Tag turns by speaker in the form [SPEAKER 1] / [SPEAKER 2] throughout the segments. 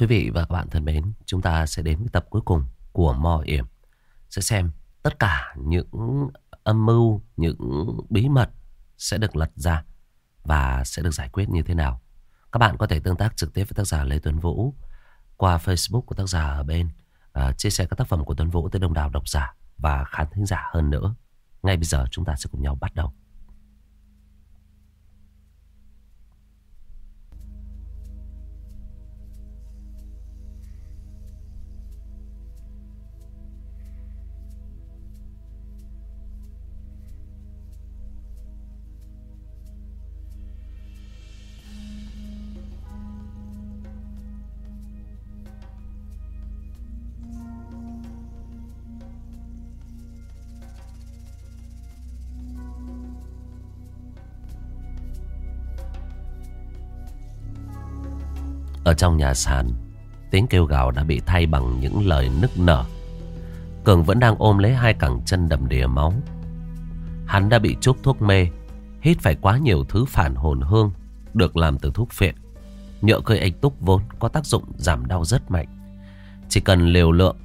[SPEAKER 1] Quý vị và các bạn thân mến, chúng ta sẽ đến với tập cuối cùng của Mò Yểm. Sẽ xem tất cả những âm mưu, những bí mật sẽ được lật ra và sẽ được giải quyết như thế nào. Các bạn có thể tương tác trực tiếp với tác giả Lê Tuấn Vũ qua Facebook của tác giả ở bên. Uh, chia sẻ các tác phẩm của Tuấn Vũ tới đông đảo độc giả và khán thính giả hơn nữa. Ngay bây giờ chúng ta sẽ cùng nhau bắt đầu. Ở trong nhà sàn, Tiếng kêu gào đã bị thay bằng những lời nức nở. Cường vẫn đang ôm lấy hai cẳng chân đầm đìa máu. Hắn đã bị chúc thuốc mê, Hít phải quá nhiều thứ phản hồn hương, Được làm từ thuốc phiện. Nhựa cây anh túc vốn có tác dụng giảm đau rất mạnh. Chỉ cần liều lượng,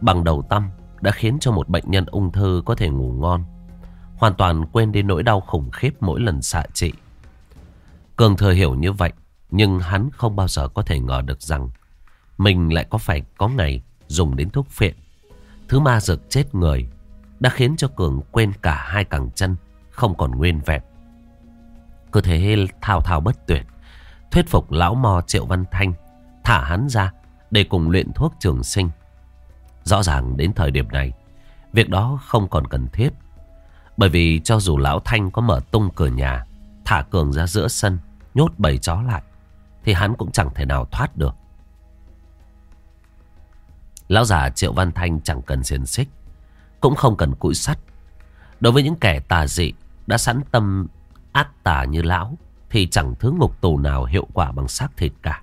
[SPEAKER 1] Bằng đầu tâm Đã khiến cho một bệnh nhân ung thư có thể ngủ ngon. Hoàn toàn quên đi nỗi đau khủng khiếp mỗi lần xạ trị. Cường thừa hiểu như vậy nhưng hắn không bao giờ có thể ngờ được rằng mình lại có phải có ngày dùng đến thuốc phiện. Thứ ma dược chết người đã khiến cho Cường quên cả hai cẳng chân không còn nguyên vẹn. Cơ thể thao thao bất tuyệt, thuyết phục lão mò Triệu Văn Thanh thả hắn ra để cùng luyện thuốc trường sinh. Rõ ràng đến thời điểm này, việc đó không còn cần thiết. Bởi vì cho dù lão Thanh có mở tung cửa nhà, thả Cường ra giữa sân, nhốt bầy chó lại, thì hắn cũng chẳng thể nào thoát được. Lão già Triệu Văn Thanh chẳng cần xiên xích, Cũng không cần cụi sắt. Đối với những kẻ tà dị Đã sẵn tâm ác tà như lão, Thì chẳng thứ ngục tù nào hiệu quả bằng xác thịt cả.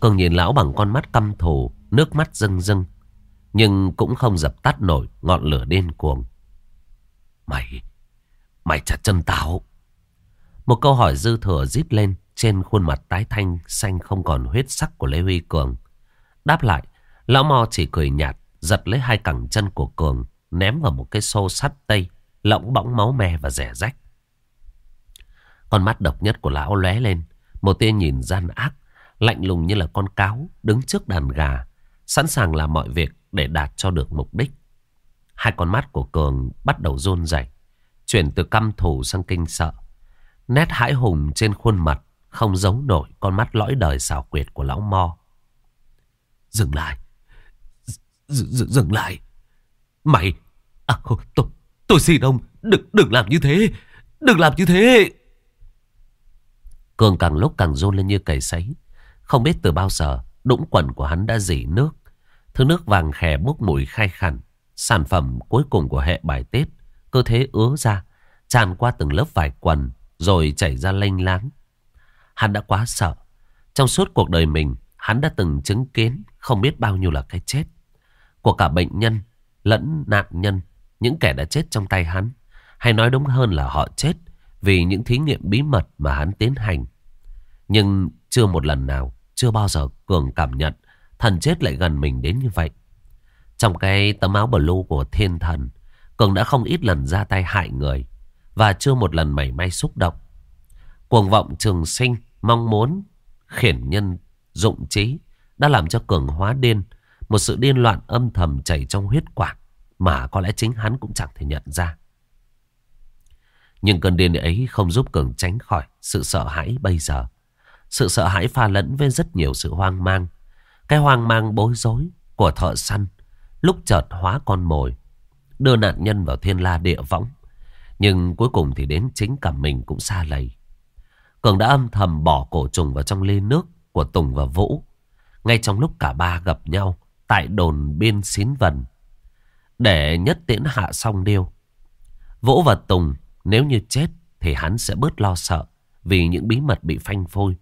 [SPEAKER 1] Cường nhìn lão bằng con mắt căm thù, Nước mắt rưng rưng, Nhưng cũng không dập tắt nổi Ngọn lửa điên cuồng. Mày Mày chặt chân táo. Một câu hỏi dư thừa rít lên trên khuôn mặt tái thanh xanh không còn huyết sắc của Lê Huy Cường. Đáp lại, lão mò chỉ cười nhạt, giật lấy hai cẳng chân của Cường, ném vào một cái xô sắt tây, lỏng bỗng máu me và rẻ rách. Con mắt độc nhất của lão lóe lên, một tia nhìn gian ác, lạnh lùng như là con cáo đứng trước đàn gà, sẵn sàng làm mọi việc để đạt cho được mục đích. Hai con mắt của Cường bắt đầu run rẩy, chuyển từ căm thù sang kinh sợ. Nét hãi hùng trên khuôn mặt không giống nổi con mắt lõi đời xảo quyệt của lão Mo. Dừng lại. D dừng lại. Mày. À, tôi, tôi xin ông. Đừng, đừng làm như thế. Đừng làm như thế. Cường càng lúc càng rôn lên như cầy sấy. Không biết từ bao giờ đũng quần của hắn đã dỉ nước. Thứ nước vàng khè bốc mùi khai khẳng. Sản phẩm cuối cùng của hệ bài tết. Cơ thế ứa ra. Tràn qua từng lớp vải quần. Rồi chảy ra lênh láng. Hắn đã quá sợ. Trong suốt cuộc đời mình, hắn đã từng chứng kiến không biết bao nhiêu là cái chết. Của cả bệnh nhân, lẫn nạn nhân, những kẻ đã chết trong tay hắn. Hay nói đúng hơn là họ chết vì những thí nghiệm bí mật mà hắn tiến hành. Nhưng chưa một lần nào, chưa bao giờ Cường cảm nhận thần chết lại gần mình đến như vậy. Trong cái tấm áo blue của thiên thần, Cường đã không ít lần ra tay hại người và chưa một lần mảy may xúc động. Cuồng vọng trường sinh, mong muốn, khiển nhân, dụng trí đã làm cho Cường hóa điên. Một sự điên loạn âm thầm chảy trong huyết quản mà có lẽ chính hắn cũng chẳng thể nhận ra. Nhưng cơn điên ấy không giúp Cường tránh khỏi sự sợ hãi bây giờ. Sự sợ hãi pha lẫn với rất nhiều sự hoang mang. Cái hoang mang bối rối của thợ săn lúc chợt hóa con mồi. Đưa nạn nhân vào thiên la địa võng. Nhưng cuối cùng thì đến chính cả mình cũng xa lầy. Cường đã âm thầm bỏ cổ trùng vào trong ly nước của Tùng và Vũ. Ngay trong lúc cả ba gặp nhau tại đồn biên xín vần. Để nhất tiễn hạ xong điêu. Vũ và Tùng nếu như chết thì hắn sẽ bớt lo sợ vì những bí mật bị phanh phôi.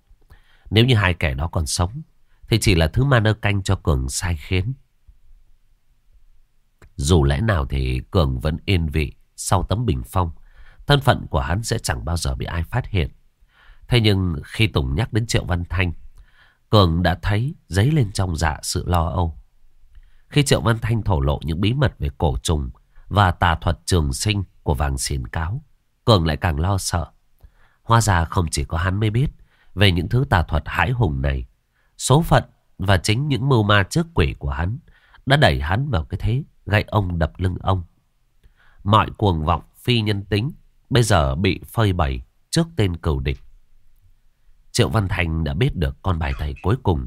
[SPEAKER 1] Nếu như hai kẻ đó còn sống thì chỉ là thứ ma nơ canh cho Cường sai khiến. Dù lẽ nào thì Cường vẫn yên vị sau tấm bình phong. Thân phận của hắn sẽ chẳng bao giờ bị ai phát hiện. Thế nhưng khi Tùng nhắc đến Triệu Văn Thanh, Cường đã thấy dấy lên trong dạ sự lo âu. Khi Triệu Văn Thanh thổ lộ những bí mật về cổ trùng và tà thuật trường sinh của vàng xiên cáo, Cường lại càng lo sợ. Hóa ra không chỉ có hắn mới biết về những thứ tà thuật hãi hùng này. Số phận và chính những mưu ma trước quỷ của hắn đã đẩy hắn vào cái thế gây ông đập lưng ông. Mọi cuồng vọng phi nhân tính bây giờ bị phơi bày trước tên cừu địch. Triệu Văn Thành đã biết được con bài thầy cuối cùng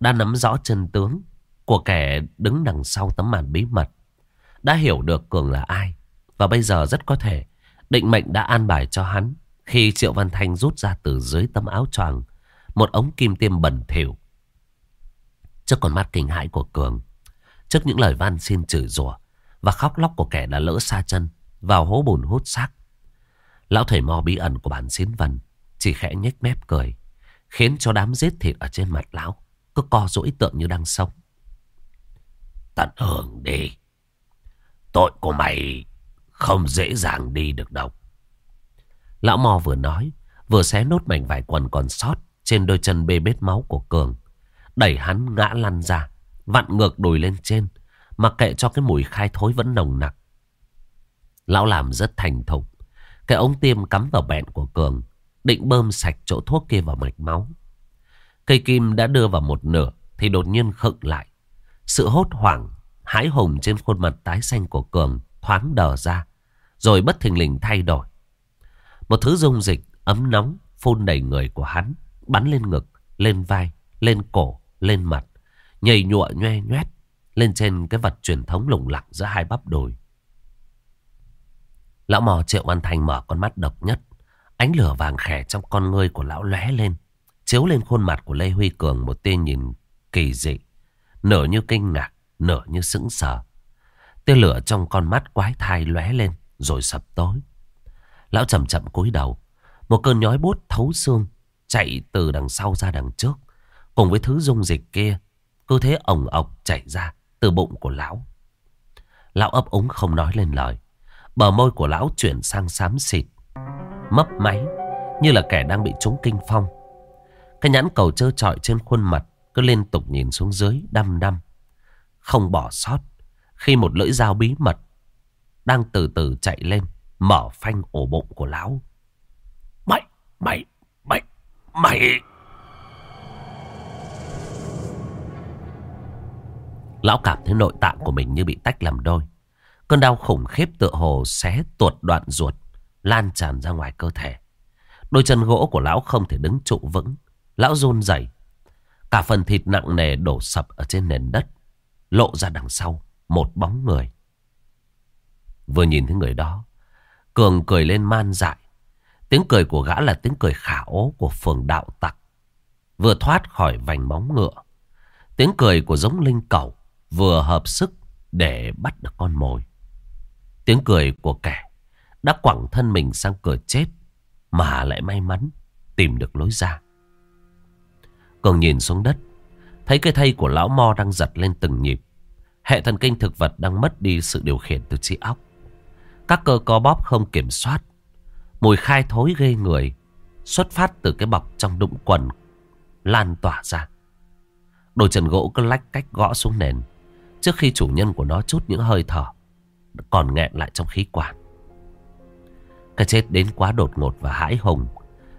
[SPEAKER 1] đã nắm rõ chân tướng của kẻ đứng đằng sau tấm màn bí mật. Đã hiểu được Cường là ai và bây giờ rất có thể định mệnh đã an bài cho hắn khi Triệu Văn Thanh rút ra từ dưới tấm áo choàng một ống kim tiêm bẩn thỉu. Trước con mắt kinh hãi của Cường, trước những lời van xin chửi rủa và khóc lóc của kẻ đã lỡ xa chân vào hố bùn hút xác. Lão thầy mò bí ẩn của bản xín vần chỉ khẽ nhếch mép cười, khiến cho đám giết thịt ở trên mặt lão cứ co rũi tượng như đang sống. Tận hưởng đi. Tội của mày không dễ dàng đi được đâu. Lão mò vừa nói, vừa xé nốt mảnh vải quần còn sót trên đôi chân bê bết máu của Cường. Đẩy hắn ngã lăn ra, vặn ngược đùi lên trên, mặc kệ cho cái mùi khai thối vẫn nồng nặc. Lão làm rất thành thục. Cái ống tiêm cắm vào bẹn của Cường, định bơm sạch chỗ thuốc kia vào mạch máu. Cây kim đã đưa vào một nửa thì đột nhiên khựng lại. Sự hốt hoảng, hãi hùng trên khuôn mặt tái xanh của Cường thoáng đờ ra, rồi bất thình lình thay đổi. Một thứ dung dịch ấm nóng phun đầy người của hắn, bắn lên ngực, lên vai, lên cổ, lên mặt, nhầy nhụa nhoe nhoét lên trên cái vật truyền thống lủng lặng giữa hai bắp đùi. Lão mò Triệu Văn Thành mở con mắt độc nhất, ánh lửa vàng khẻ trong con ngươi của lão lóe lên, chiếu lên khuôn mặt của Lê Huy Cường một tia nhìn kỳ dị, nửa như kinh ngạc, nửa như sững sờ. Tia lửa trong con mắt quái thai lóe lên rồi sập tối. Lão chậm chậm cúi đầu. Một cơn nhói bút thấu xương chạy từ đằng sau ra đằng trước. Cùng với thứ dung dịch kia, cứ thế ổng ọc chảy ra từ bụng của lão. Lão ấp úng không nói lên lời. Bờ môi của lão chuyển sang xám xịt. Mấp máy, như là kẻ đang bị trúng kinh phong. Cái nhãn cầu trơ trọi trên khuôn mặt cứ liên tục nhìn xuống dưới đăm đăm. Không bỏ sót khi một lưỡi dao bí mật đang từ từ chạy lên Mở phanh ổ bụng của lão Mày, mày, mày, mày Lão cảm thấy nội tạng của mình như bị tách làm đôi Cơn đau khủng khiếp tựa hồ xé tuột đoạn ruột Lan tràn ra ngoài cơ thể Đôi chân gỗ của lão không thể đứng trụ vững Lão run rẩy Cả phần thịt nặng nề đổ sập ở trên nền đất, Lộ ra đằng sau Một bóng người Vừa nhìn thấy người đó, Cường cười lên man dại. Tiếng cười của gã là tiếng cười khả ố của phường đạo tặc. Vừa thoát khỏi vành móng ngựa. Tiếng cười của giống linh cầu vừa hợp sức để bắt được con mồi. Tiếng cười của kẻ đã quẳng thân mình sang cửa chết mà lại may mắn tìm được lối ra. Cường nhìn xuống đất, thấy cái thây của lão mo đang giật lên từng nhịp. Hệ thần kinh thực vật đang mất đi sự điều khiển từ trí óc. Các cơ co bóp không kiểm soát. Mùi khai thối ghê người. Xuất phát từ cái bọc trong đụng quần. Lan tỏa ra. Đôi chân gỗ cứ lách cách gõ xuống nền. Trước khi chủ nhân của nó chút những hơi thở. Còn nghẹn lại trong khí quản. Cái chết đến quá đột ngột và hãi hùng.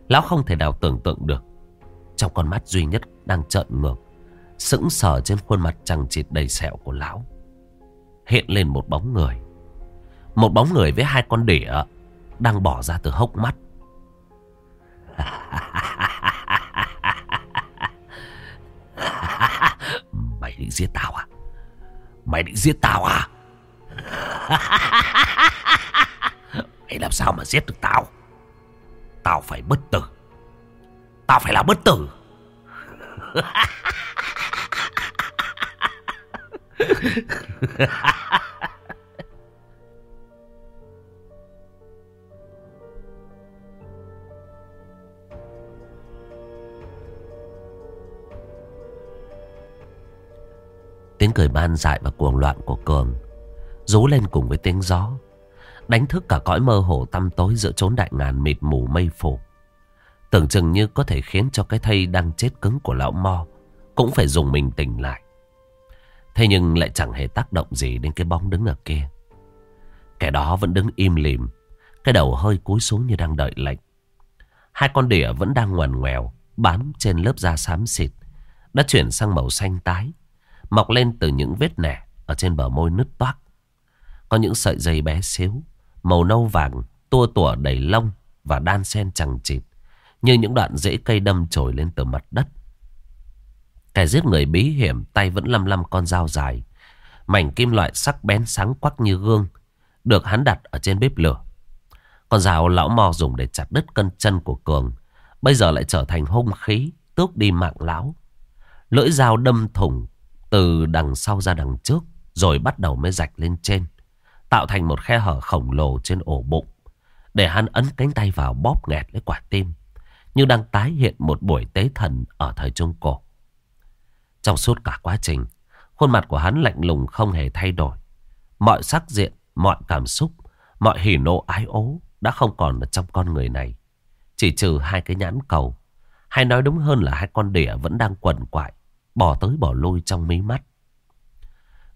[SPEAKER 1] Lão không thể nào tưởng tượng được. Trong con mắt duy nhất đang trợn ngược. Sững sờ trên khuôn mặt chẳng chịt đầy sẹo của lão. Hiện lên một bóng người. Một bóng người với hai con đỉa Đang bỏ ra từ hốc mắt Mày định giết tao à Mày định giết tao à sao mà giết được tao? Tao phải bất tử. Tao phải là bất tử. Tiếng cười ban dại và cuồng loạn của Cường Rú lên cùng với tiếng gió. Đánh thức cả cõi mơ hồ tăm tối giữa chốn đại ngàn mịt mù mây phủ Tưởng chừng như có thể khiến cho cái thây đang chết cứng của lão Mo cũng phải dùng mình tỉnh lại. Thế nhưng lại chẳng hề tác động gì đến cái bóng đứng ở kia. Kẻ đó vẫn đứng im lìm, cái đầu hơi cúi xuống như đang đợi lệnh. Hai con đỉa vẫn đang ngoằn ngoèo, bám trên lớp da xám xịt, đã chuyển sang màu xanh tái, mọc lên từ những vết nẻ ở trên bờ môi nứt toác. Có những sợi dây bé xíu, màu nâu vàng, tua tủa đầy lông và đan sen chẳng chịt, như những đoạn rễ cây đâm trồi lên từ mặt đất. Kẻ giết người bí hiểm tay vẫn lăm lăm con dao dài. Mảnh kim loại sắc bén sáng quắc như gương. Được hắn đặt ở trên bếp lửa. Con dao lão mò dùng để chặt đứt cân chân của Cường. Bây giờ lại trở thành hung khí. Tước đi mạng lão. Lưỡi dao đâm thủng từ đằng sau ra đằng trước. Rồi bắt đầu mới rạch lên trên. Tạo thành một khe hở khổng lồ trên ổ bụng. Để hắn ấn cánh tay vào bóp nghẹt lấy quả tim. Như đang tái hiện một buổi tế thần ở thời Trung Cổ. Trong suốt cả quá trình, khuôn mặt của hắn lạnh lùng không hề thay đổi. Mọi sắc diện, mọi cảm xúc, mọi hỉ nộ ái ố đã không còn ở trong con người này. Chỉ trừ hai cái nhãn cầu, hay nói đúng hơn là hai con đỉa vẫn đang quẩn quại, bỏ tới bỏ lui trong mí mắt.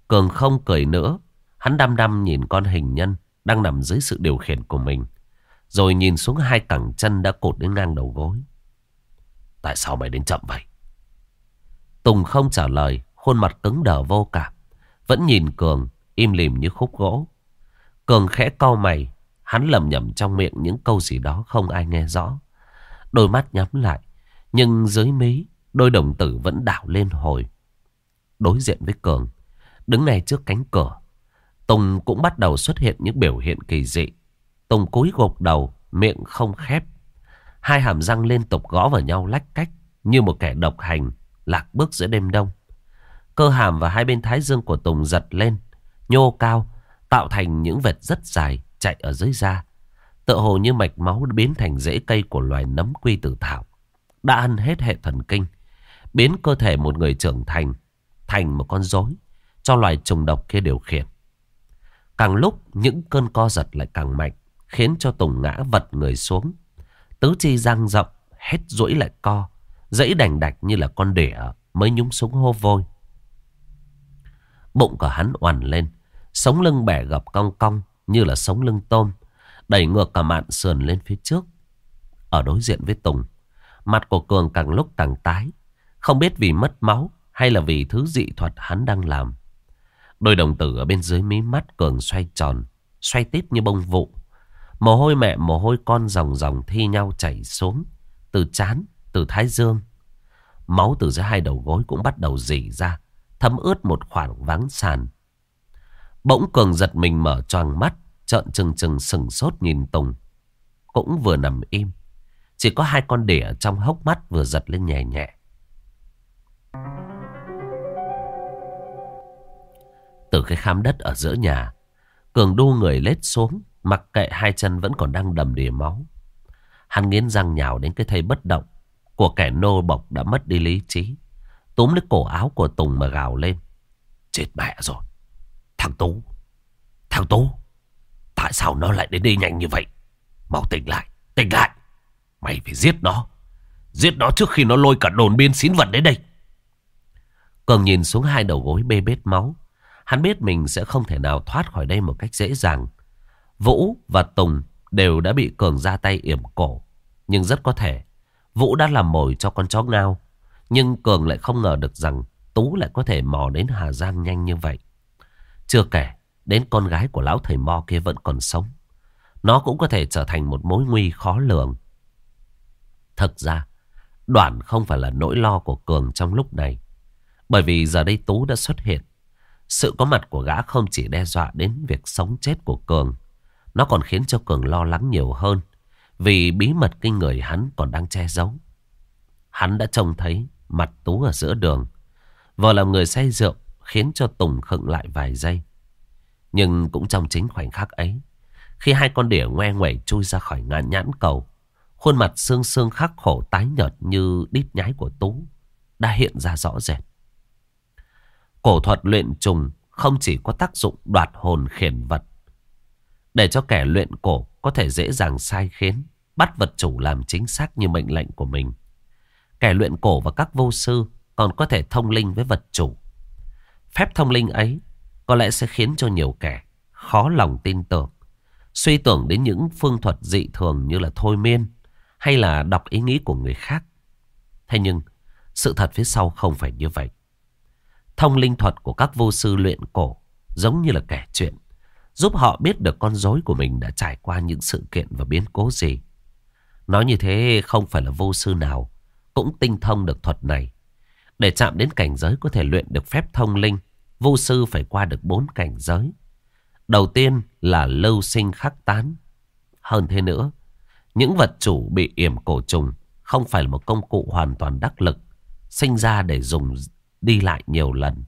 [SPEAKER 1] Cường không cười nữa, hắn đăm đăm nhìn con hình nhân đang nằm dưới sự điều khiển của mình. Rồi nhìn xuống hai cẳng chân đã cột đến ngang đầu gối. Tại sao mày đến chậm vậy? Tùng không trả lời, khuôn mặt cứng đờ vô cảm. Vẫn nhìn Cường, im lìm như khúc gỗ. Cường khẽ cau mày, hắn lầm nhầm trong miệng những câu gì đó không ai nghe rõ. Đôi mắt nhắm lại, nhưng dưới mí, đôi đồng tử vẫn đảo lên hồi. Đối diện với Cường, đứng ngay trước cánh cửa. Tùng cũng bắt đầu xuất hiện những biểu hiện kỳ dị. Tùng cúi gục đầu, miệng không khép. Hai hàm răng liên tục gõ vào nhau lách cách như một kẻ độc hành lạc bước giữa đêm đông. Cơ hàm và hai bên thái dương của Tùng giật lên, nhô cao, tạo thành những vệt rất dài chạy ở dưới da. Tựa hồ như mạch máu biến thành rễ cây của loài nấm quy tử thảo. Đã ăn hết hệ thần kinh, biến cơ thể một người trưởng thành thành một con rối cho loài trùng độc kia điều khiển. Càng lúc những cơn co giật lại càng mạnh, khiến cho Tùng ngã vật người xuống. Tứ chi răng rộng, hết duỗi lại co, Dãy đành đạch như là con đỉa mới nhúng súng hô vôi. Bụng của hắn oằn lên. Sống lưng bẻ gập cong cong như là sống lưng tôm. Đẩy ngược cả mạn sườn lên phía trước. Ở đối diện với Tùng. Mặt của Cường càng lúc càng tái. Không biết vì mất máu hay là vì thứ dị thuật hắn đang làm. Đôi đồng tử ở bên dưới mí mắt Cường xoay tròn. Xoay tít như bông vụ. Mồ hôi mẹ mồ hôi con ròng ròng thi nhau chảy xuống. Từ chán từ thái dương. Máu từ dưới hai đầu gối cũng bắt đầu dỉ ra, thấm ướt một khoảng vắng sàn. Bỗng Cường giật mình mở choàng mắt, trợn trừng trừng sừng sốt nhìn Tùng. Cũng vừa nằm im, chỉ có hai con đỉa trong hốc mắt vừa giật lên nhẹ nhẹ. Từ cái khám đất ở giữa nhà, Cường đu người lết xuống, mặc kệ hai chân vẫn còn đang đầm đìa máu. Hắn nghiến răng nhào đến cái thây bất động, của kẻ nô bộc đã mất đi lý trí. Túm lấy cổ áo của Tùng mà gào lên. Chết mẹ rồi. Thằng Tú. Thằng Tú. Tại sao nó lại đến đây nhanh như vậy? Mau tỉnh lại. Tỉnh lại. Mày phải giết nó. Giết nó trước khi nó lôi cả đồn biên xín vật đến đây. Cường nhìn xuống hai đầu gối bê bết máu. Hắn biết mình sẽ không thể nào thoát khỏi đây một cách dễ dàng. Vũ và Tùng đều đã bị Cường ra tay yểm cổ. Nhưng rất có thể Vũ đã làm mồi cho con chó ngao. Nhưng Cường lại không ngờ được rằng Tú lại có thể mò đến Hà Giang nhanh như vậy. Chưa kể, đến con gái của lão thầy Mo kia vẫn còn sống. Nó cũng có thể trở thành một mối nguy khó lường. Thật ra, Đoạn không phải là nỗi lo của Cường trong lúc này. Bởi vì giờ đây Tú đã xuất hiện. Sự có mặt của gã không chỉ đe dọa đến việc sống chết của Cường. Nó còn khiến cho Cường lo lắng nhiều hơn. Vì bí mật kinh người hắn còn đang che giấu. Hắn đã trông thấy mặt Tú ở giữa đường. Vừa làm người say rượu khiến cho Tùng khựng lại vài giây. Nhưng cũng trong chính khoảnh khắc ấy, khi hai con đỉa ngoe ngoẩy chui ra khỏi ngàn nhãn cầu, khuôn mặt xương xương khắc khổ tái nhợt như đít nhái của Tú đã hiện ra rõ rệt. Cổ thuật luyện trùng không chỉ có tác dụng đoạt hồn khiển vật, để cho kẻ luyện cổ có thể dễ dàng sai khiến, bắt vật chủ làm chính xác như mệnh lệnh của mình. Kẻ luyện cổ và các vô sư còn có thể thông linh với vật chủ. Phép thông linh ấy có lẽ sẽ khiến cho nhiều kẻ khó lòng tin tưởng. Suy tưởng đến những phương thuật dị thường như là thôi miên hay là đọc ý nghĩ của người khác. Thế nhưng sự thật phía sau không phải như vậy. Thông linh thuật của các vô sư luyện cổ giống như là kể chuyện. Giúp họ biết được con rối của mình đã trải qua những sự kiện và biến cố gì. Nói như thế không phải là vô sư nào cũng tinh thông được thuật này. Để chạm đến cảnh giới có thể luyện được phép thông linh, vô sư phải qua được bốn cảnh giới. Đầu tiên là lâu sinh khắc tán. Hơn thế nữa, những vật chủ bị yểm cổ trùng không phải là một công cụ hoàn toàn đắc lực, sinh ra để dùng đi lại nhiều lần.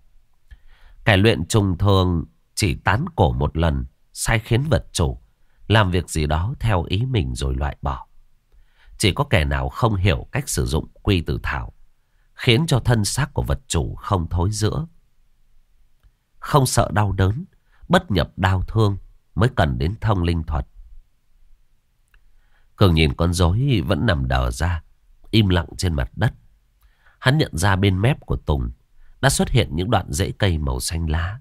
[SPEAKER 1] Kẻ luyện trùng thường chỉ tán cổ một lần, sai khiến vật chủ, làm việc gì đó theo ý mình rồi loại bỏ. Chỉ có kẻ nào không hiểu cách sử dụng quy tử thảo, khiến cho thân xác của vật chủ không thối giữa. Không sợ đau đớn, bất nhập đau thương mới cần đến thông linh thuật. Cường nhìn con rối vẫn nằm đờ ra, im lặng trên mặt đất. Hắn nhận ra bên mép của Tùng đã xuất hiện những đoạn rễ cây màu xanh lá.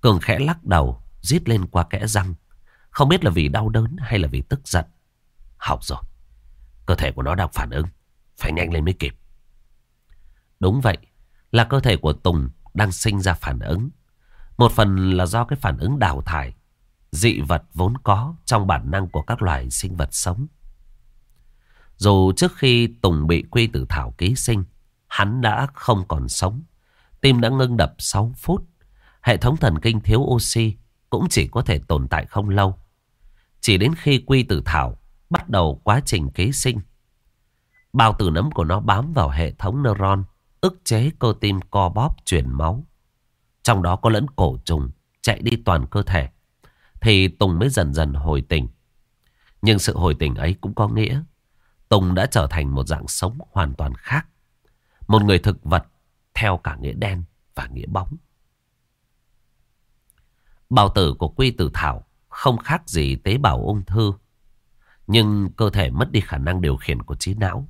[SPEAKER 1] Cường khẽ lắc đầu, rít lên qua kẽ răng. Không biết là vì đau đớn hay là vì tức giận. Học rồi. Cơ thể của nó đang phản ứng. Phải nhanh lên mới kịp. Đúng vậy. Là cơ thể của Tùng đang sinh ra phản ứng. Một phần là do cái phản ứng đào thải. Dị vật vốn có trong bản năng của các loài sinh vật sống. Dù trước khi Tùng bị quy tử thảo ký sinh, hắn đã không còn sống. Tim đã ngưng đập 6 phút. Hệ thống thần kinh thiếu oxy cũng chỉ có thể tồn tại không lâu. Chỉ đến khi quy tử thảo bắt đầu quá trình ký sinh. Bao tử nấm của nó bám vào hệ thống neuron, ức chế cơ tim co bóp chuyển máu. Trong đó có lẫn cổ trùng chạy đi toàn cơ thể. Thì Tùng mới dần dần hồi tỉnh. Nhưng sự hồi tỉnh ấy cũng có nghĩa Tùng đã trở thành một dạng sống hoàn toàn khác. Một người thực vật theo cả nghĩa đen và nghĩa bóng. Bào tử của quy tử thảo không khác gì tế bào ung thư. Nhưng cơ thể mất đi khả năng điều khiển của trí não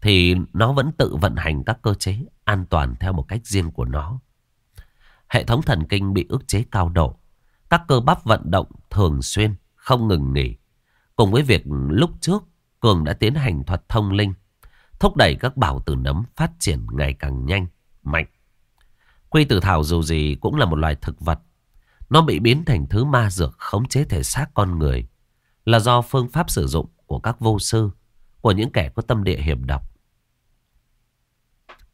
[SPEAKER 1] thì nó vẫn tự vận hành các cơ chế an toàn theo một cách riêng của nó. Hệ thống thần kinh bị ức chế cao độ. Các cơ bắp vận động thường xuyên, không ngừng nghỉ. Cùng với việc lúc trước Cường đã tiến hành thuật thông linh, thúc đẩy các bào tử nấm phát triển ngày càng nhanh, mạnh. Quy tử thảo dù gì cũng là một loài thực vật. Nó bị biến thành thứ ma dược khống chế thể xác con người là do phương pháp sử dụng của các vô sư, của những kẻ có tâm địa hiểm độc.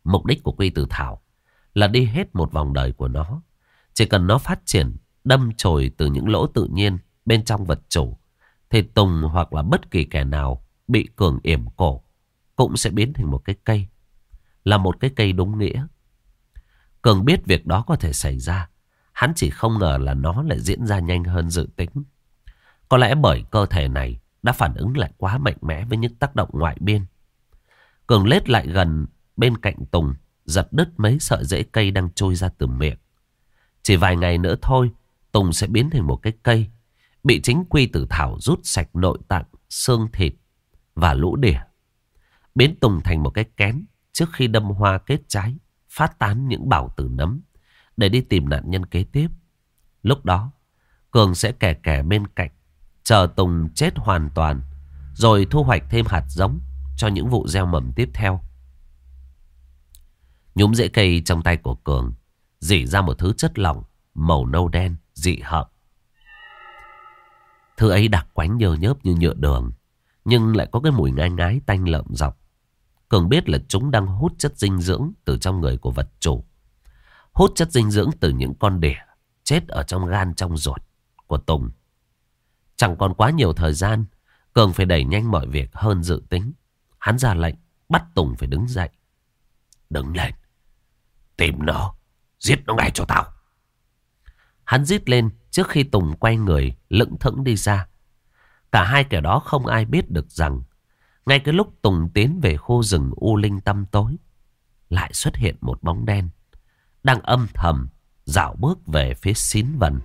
[SPEAKER 1] Mục đích của quy tử thảo là đi hết một vòng đời của nó. Chỉ cần nó phát triển, đâm chồi từ những lỗ tự nhiên bên trong vật chủ, thì Tùng hoặc là bất kỳ kẻ nào bị cường yểm cổ cũng sẽ biến thành một cái cây. Là một cái cây đúng nghĩa. Cường biết việc đó có thể xảy ra. Hắn chỉ không ngờ là nó lại diễn ra nhanh hơn dự tính. Có lẽ bởi cơ thể này đã phản ứng lại quá mạnh mẽ với những tác động ngoại biên. Cường lết lại gần bên cạnh Tùng, giật đứt mấy sợi rễ cây đang trôi ra từ miệng. Chỉ vài ngày nữa thôi, Tùng sẽ biến thành một cái cây, bị chính quy tử thảo rút sạch nội tạng, xương thịt và lũ đỉa. Biến Tùng thành một cái kén trước khi đâm hoa kết trái, phát tán những bảo tử nấm để đi tìm nạn nhân kế tiếp. Lúc đó, Cường sẽ kẻ kẻ bên cạnh, chờ Tùng chết hoàn toàn, rồi thu hoạch thêm hạt giống cho những vụ gieo mầm tiếp theo. Nhúm rễ cây trong tay của Cường dỉ ra một thứ chất lỏng màu nâu đen dị hợm. Thứ ấy đặc quánh nhờ nhớp như nhựa đường. Nhưng lại có cái mùi ngai ngái tanh lợm dọc Cường biết là chúng đang hút chất dinh dưỡng Từ trong người của vật chủ. Hút chất dinh dưỡng từ những con đỉa Chết ở trong gan trong ruột Của Tùng. Chẳng còn quá nhiều thời gian, Cường phải đẩy nhanh mọi việc hơn dự tính. Hắn ra lệnh Bắt Tùng phải đứng dậy. Đứng lên, Tìm nó, Giết nó ngay cho tao. Hắn giết lên trước khi Tùng quay người lững thững đi ra. Cả hai kẻ đó không ai biết được rằng ngay cái lúc Tùng tiến về khu rừng U Linh tăm tối, lại xuất hiện một bóng đen đang âm thầm dạo bước về phía xín vần.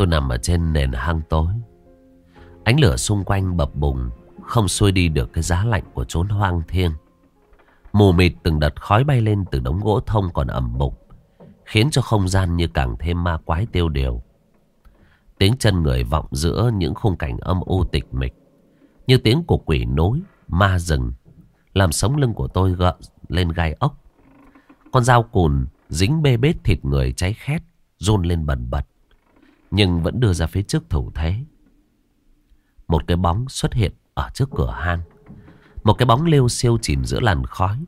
[SPEAKER 1] Tôi nằm ở trên nền hang tối. Ánh lửa xung quanh bập bùng, không xuôi đi được cái giá lạnh của chốn hoang thiêng. Mù mịt từng đợt khói bay lên từ đống gỗ thông còn ẩm mục khiến cho không gian như càng thêm ma quái tiêu điều. Tiếng chân người vọng giữa những khung cảnh âm u tịch mịch, như tiếng của quỷ nối, ma rừng, làm sống lưng của tôi gợn lên gai ốc. Con dao cùn dính bê bết thịt người cháy khét, run lên bần bật, nhưng vẫn đưa ra phía trước thủ thế. Một cái bóng xuất hiện ở trước cửa hang. Một cái bóng liêu siêu chìm giữa làn khói.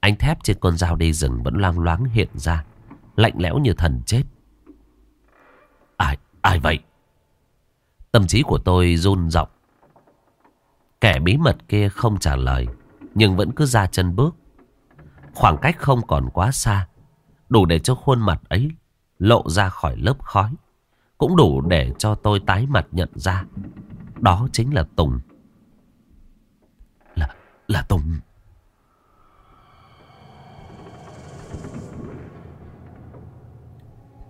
[SPEAKER 1] Ánh thép trên con dao đi rừng vẫn loang loáng hiện ra. Lạnh lẽo như thần chết. Ai, ai vậy? Tâm trí của tôi run rộng. Kẻ bí mật kia không trả lời. Nhưng vẫn cứ ra chân bước. Khoảng cách không còn quá xa. Đủ để cho khuôn mặt ấy lộ ra khỏi lớp khói. Cũng đủ để cho tôi tái mặt nhận ra. Đó chính là Tùng. Là, là Tùng.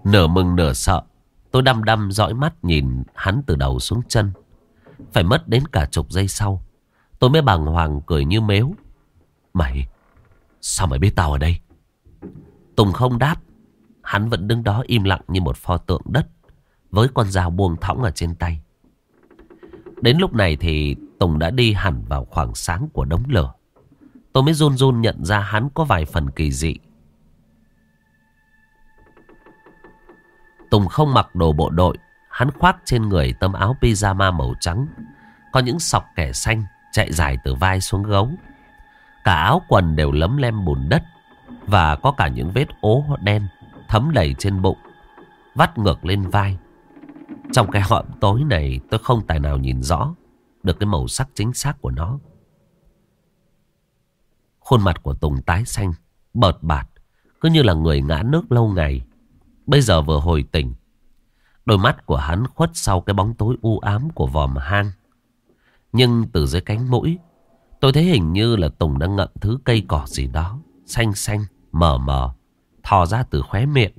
[SPEAKER 1] Nửa mừng nửa sợ. Tôi đăm đăm dõi mắt nhìn hắn từ đầu xuống chân. Phải mất đến cả chục giây sau. Tôi mới bàng hoàng cười như mếu. Mày, sao mày biết tao ở đây? Tùng không đáp. Hắn vẫn đứng đó im lặng như một pho tượng đất. Với con dao buông thõng ở trên tay. Đến lúc này thì Tùng đã đi hẳn vào khoảng sáng của đống lửa. Tôi mới run run nhận ra hắn có vài phần kỳ dị. Tùng không mặc đồ bộ đội. Hắn khoác trên người tấm áo pyjama màu trắng. Có những sọc kẻ xanh chạy dài từ vai xuống gấu. Cả áo quần đều lấm lem bùn đất. Và có cả những vết ố đen thấm đầy trên bụng. Vắt ngược lên vai. Trong cái hõm tối này tôi không tài nào nhìn rõ được cái màu sắc chính xác của nó. Khuôn mặt của Tùng tái xanh, bợt bạt, cứ như là người ngã nước lâu ngày. Bây giờ vừa hồi tỉnh, đôi mắt của hắn khuất sau cái bóng tối u ám của vòm hang. Nhưng từ dưới cánh mũi, tôi thấy hình như là Tùng đang ngậm thứ cây cỏ gì đó, xanh xanh, mờ mờ, thò ra từ khóe miệng,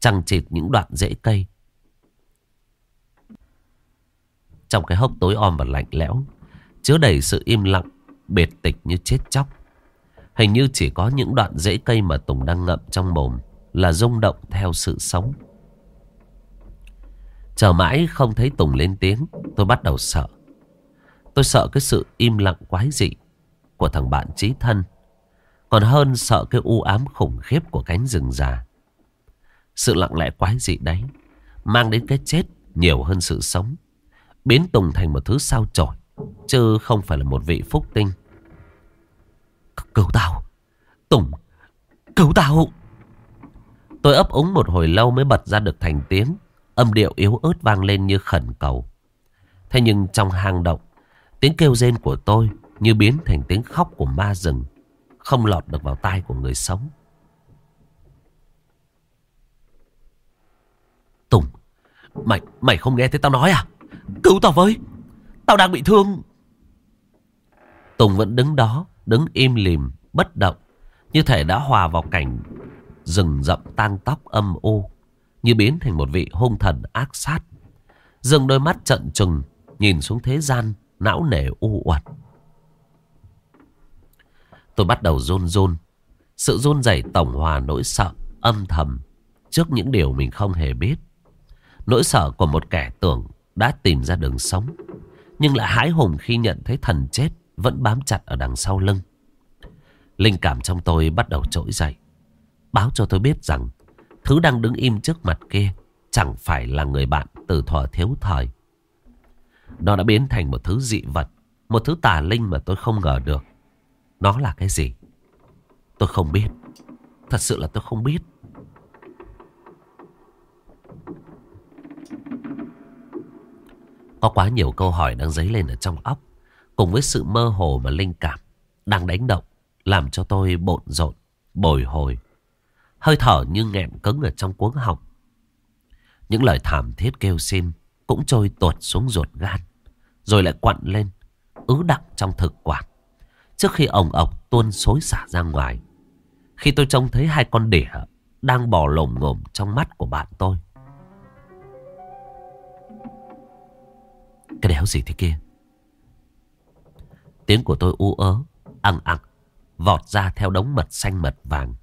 [SPEAKER 1] chằng chịt những đoạn rễ cây Trong cái hốc tối om và lạnh lẽo, Chứa đầy sự im lặng Biệt tịch như chết chóc. Hình như chỉ có những đoạn rễ cây mà Tùng đang ngậm trong mồm Là rung động theo sự sống. Chờ mãi không thấy Tùng lên tiếng, Tôi bắt đầu sợ. Tôi sợ cái sự im lặng quái dị Của thằng bạn trí thân, Còn hơn sợ cái u ám khủng khiếp của cánh rừng già. Sự lặng lẽ quái dị đấy Mang đến cái chết nhiều hơn sự sống biến Tùng thành một thứ sao chổi, chứ không phải là một vị phúc tinh. Cứu tao! Tùng! Cứu tao! Tôi ấp úng một hồi lâu mới bật ra được thành tiếng, âm điệu yếu ớt vang lên như khẩn cầu. Thế nhưng trong hang động, tiếng kêu rên của tôi như biến thành tiếng khóc của ma rừng, không lọt được vào tai của người sống. Tùng, mày, mày không nghe thấy tao nói à? Cứu tao với. Tao đang bị thương. Tùng vẫn đứng đó, Đứng im lìm, Bất động, Như thể đã hòa vào cảnh Rừng rậm tang tóc âm u, Như biến thành một vị hung thần ác sát. Dừng đôi mắt trận trừng, Nhìn xuống thế gian Não nề u uẩn Tôi bắt đầu run run. Sự run rẩy tổng hòa nỗi sợ, Âm thầm, Trước những điều mình không hề biết. Nỗi sợ của một kẻ tưởng đã tìm ra đường sống. Nhưng lại hãi hùng khi nhận thấy thần chết vẫn bám chặt ở đằng sau lưng. Linh cảm trong tôi bắt đầu trỗi dậy. Báo cho tôi biết rằng thứ đang đứng im trước mặt kia chẳng phải là người bạn từ thuở thiếu thời. Nó đã biến thành một thứ dị vật, một thứ tà linh mà tôi không ngờ được. Nó là cái gì? Tôi không biết. Thật sự là tôi không biết. Có quá nhiều câu hỏi đang dấy lên ở trong óc. Cùng với sự mơ hồ và linh cảm đang đánh động. Làm cho tôi bộn rộn, bồi hồi. Hơi thở như nghẹn cứng ở trong cuống họng. Những lời thảm thiết kêu xin cũng trôi tuột xuống ruột gan. Rồi lại quặn lên, ứ đặng trong thực quản. Trước khi ổng ọc tuôn xối xả ra ngoài. Khi tôi trông thấy hai con đỉa đang bò lồm ngồm trong mắt của bạn tôi. Cái đéo gì thế kia? Tiếng của tôi u ớ Ăn ặc Vọt ra theo đống mật xanh mật vàng.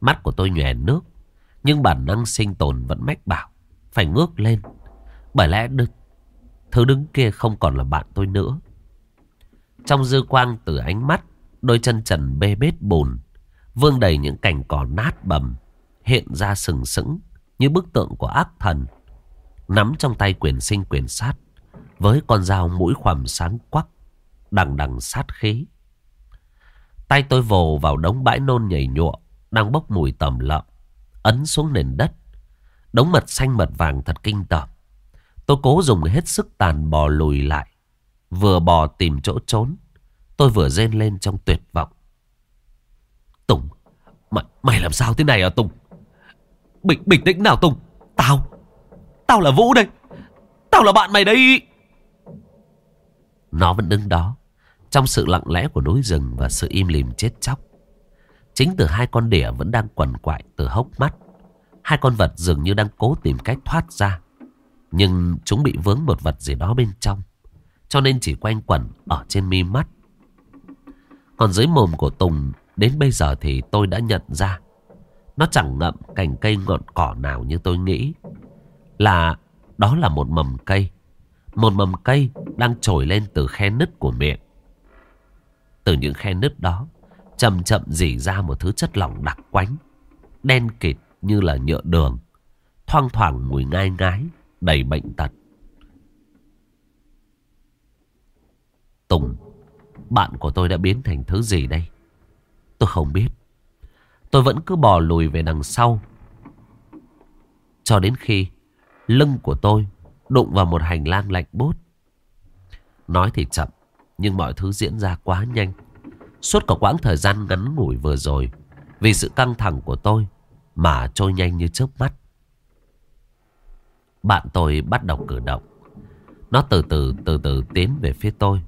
[SPEAKER 1] Mắt của tôi nhòe nước, Nhưng bản năng sinh tồn vẫn mách bảo, Phải ngước lên. Bởi lẽ đứt Thứ đứng kia không còn là bạn tôi nữa. Trong dư quang từ ánh mắt, Đôi chân trần bê bết bùn, Vương đầy những cành cỏ nát bầm, Hiện ra sừng sững Như bức tượng của ác thần, Nắm trong tay quyền sinh quyền sát. Với con dao mũi khoằm sáng quắc Đằng đằng sát khí. Tay tôi vồ vào đống bãi nôn nhảy nhụa Đang bốc mùi tầm lợm Ấn xuống nền đất. Đống mật xanh mật vàng thật kinh tởm. Tôi cố dùng hết sức tàn bò lùi lại Vừa bò tìm chỗ trốn Tôi vừa rên lên trong tuyệt vọng. Tùng Mày, mày làm sao thế này à Tùng? Bình, bình tĩnh nào Tùng. Tao Tao là Vũ đây. Tao là bạn mày đây nó vẫn đứng đó, Trong sự lặng lẽ của núi rừng Và sự im lìm chết chóc. Chính từ hai con đỉa vẫn đang quằn quại Từ hốc mắt. Hai con vật dường như đang cố tìm cách thoát ra, Nhưng chúng bị vướng một vật gì đó bên trong, Cho nên chỉ quanh quẩn Ở trên mi mắt. Còn dưới mồm của Tùng, Đến bây giờ thì tôi đã nhận ra, Nó chẳng ngậm cành cây ngọn cỏ nào như tôi nghĩ, Là, đó là một mầm cây. Một mầm cây đang trồi lên từ khe nứt của miệng Từ những khe nứt đó, Chậm chậm dỉ ra một thứ chất lỏng đặc quánh, Đen kịt như là nhựa đường, Thoang thoảng mùi ngai ngái, Đầy bệnh tật Tùng, Bạn của tôi đã biến thành thứ gì đây Tôi không biết. Tôi vẫn cứ bò lùi về đằng sau. Cho đến khi lưng của tôi đụng vào một hành lang lạnh bốt. Nói thì chậm, nhưng mọi thứ diễn ra quá nhanh. Suốt cả quãng thời gian ngắn ngủi vừa rồi, vì sự căng thẳng của tôi mà trôi nhanh như chớp mắt. Bạn tôi bắt đầu cử động. Nó từ từ từ từ tiến về phía tôi.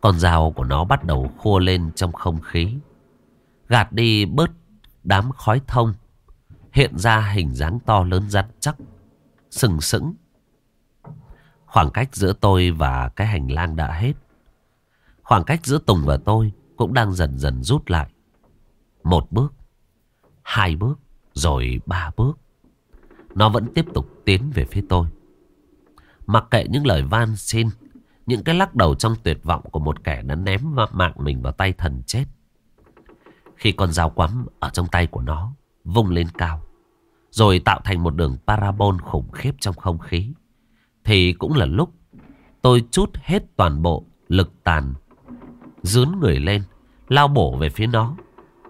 [SPEAKER 1] Con dao của nó bắt đầu khua lên trong không khí. Gạt đi bớt đám khói thông. Hiện ra hình dáng to lớn rắn chắc. Sừng sững. Khoảng cách giữa tôi và cái hành lang đã hết. Khoảng cách giữa Tùng và tôi cũng đang dần dần rút lại. Một bước. Hai bước. Rồi ba bước. Nó vẫn tiếp tục tiến về phía tôi. Mặc kệ những lời van xin, những cái lắc đầu trong tuyệt vọng của một kẻ đã ném mạng mình vào tay thần chết. Khi con dao quắm ở trong tay của nó vung lên cao. Rồi tạo thành một đường parabol khủng khiếp trong không khí. Thì cũng là lúc tôi chút hết toàn bộ lực tàn. Dướn người lên, lao bổ về phía nó.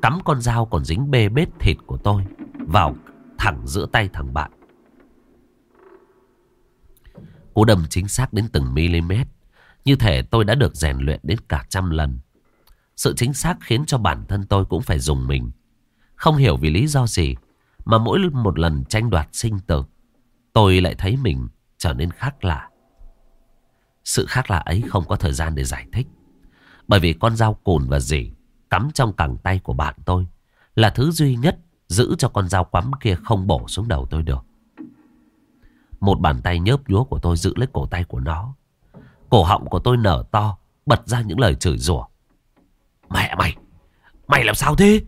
[SPEAKER 1] Cắm con dao còn dính bê bết thịt của tôi vào thẳng giữa tay thằng bạn. Cú đâm chính xác đến từng mm như thể tôi đã được rèn luyện đến cả trăm lần. Sự chính xác khiến cho bản thân tôi cũng phải dùng mình. Không hiểu vì lý do gì mà mỗi một lần tranh đoạt sinh tử, tôi lại thấy mình trở nên khác lạ. Sự khác lạ ấy không có thời gian để giải thích. Bởi vì con dao cồn và dỉ cắm trong cẳng tay của bạn tôi là thứ duy nhất giữ cho con dao quắm kia không bổ xuống đầu tôi được. Một bàn tay nhớp nhúa của tôi giữ lấy cổ tay của nó. Cổ họng của tôi nở to Bật ra những lời chửi rủa Mẹ mày Mày làm sao thế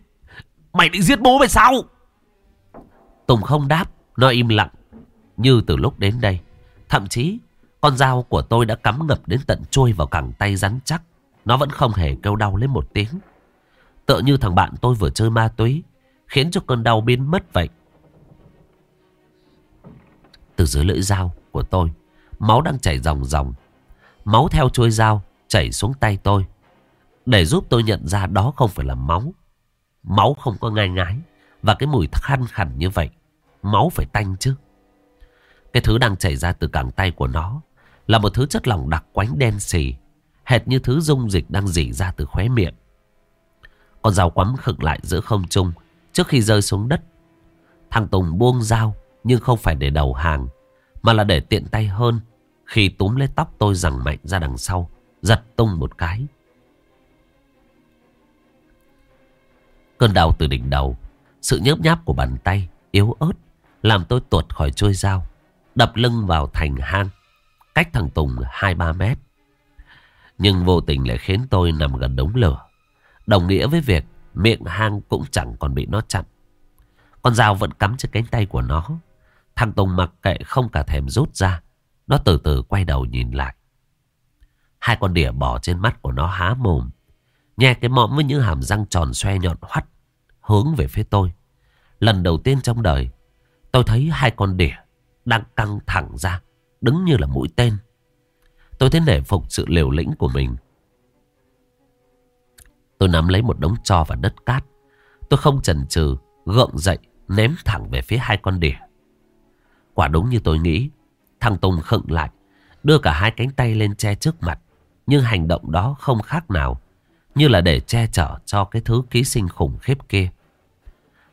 [SPEAKER 1] Mày định giết bố mày sao Tùng không đáp, Nó im lặng Như từ lúc đến đây, Thậm chí Con dao của tôi đã cắm ngập đến tận trôi vào cẳng tay rắn chắc Nó vẫn không hề kêu đau lên một tiếng Tựa như thằng bạn tôi vừa chơi ma túy, Khiến cho cơn đau biến mất vậy Từ dưới lưỡi dao của tôi, Máu đang chảy ròng ròng Máu theo chuôi dao chảy xuống tay tôi. Để giúp tôi nhận ra đó không phải là máu. Máu không có ngai ngái. Và cái mùi khăn khẳng như vậy. Máu phải tanh chứ. Cái thứ đang chảy ra từ cẳng tay của nó. Là một thứ chất lỏng đặc quánh đen xì. Hệt như thứ dung dịch đang dỉ ra từ khóe miệng. Con dao quắm khựng lại giữa không trung. Trước khi rơi xuống đất. Thằng Tùng buông dao. Nhưng không phải để đầu hàng. Mà là để tiện tay hơn khi túm lấy tóc tôi rằng mạnh ra đằng sau, Giật tung một cái Cơn đau từ đỉnh đầu sự nhớp nháp của bàn tay Yếu ớt Làm tôi tuột khỏi trôi dao, Đập lưng vào thành hang, Cách thằng Tùng 2-3 mét. Nhưng vô tình lại khiến tôi nằm gần đống lửa. Đồng nghĩa với việc Miệng hang cũng chẳng còn bị nó chặn. Con dao vẫn cắm trên cánh tay của nó. Thằng Tùng mặc kệ không cả thèm rút ra, Nó từ từ quay đầu nhìn lại. Hai con đỉa bò trên mắt của nó há mồm, Nhè cái mõm với những hàm răng tròn xoe nhọn hoắt. Hướng về phía tôi. Lần đầu tiên trong đời, Tôi thấy hai con đỉa Đang căng thẳng ra, Đứng như là mũi tên. Tôi thấy nể phục sự liều lĩnh của mình. Tôi nắm lấy một đống cho và đất cát. Tôi không chần chừ, Gượng dậy, ném thẳng về phía hai con đỉa. Quả đúng như tôi nghĩ, Thằng Tùng khựng lại, Đưa cả hai cánh tay lên che trước mặt, Nhưng hành động đó không khác nào Như là để che chở cho cái thứ ký sinh khủng khiếp kia.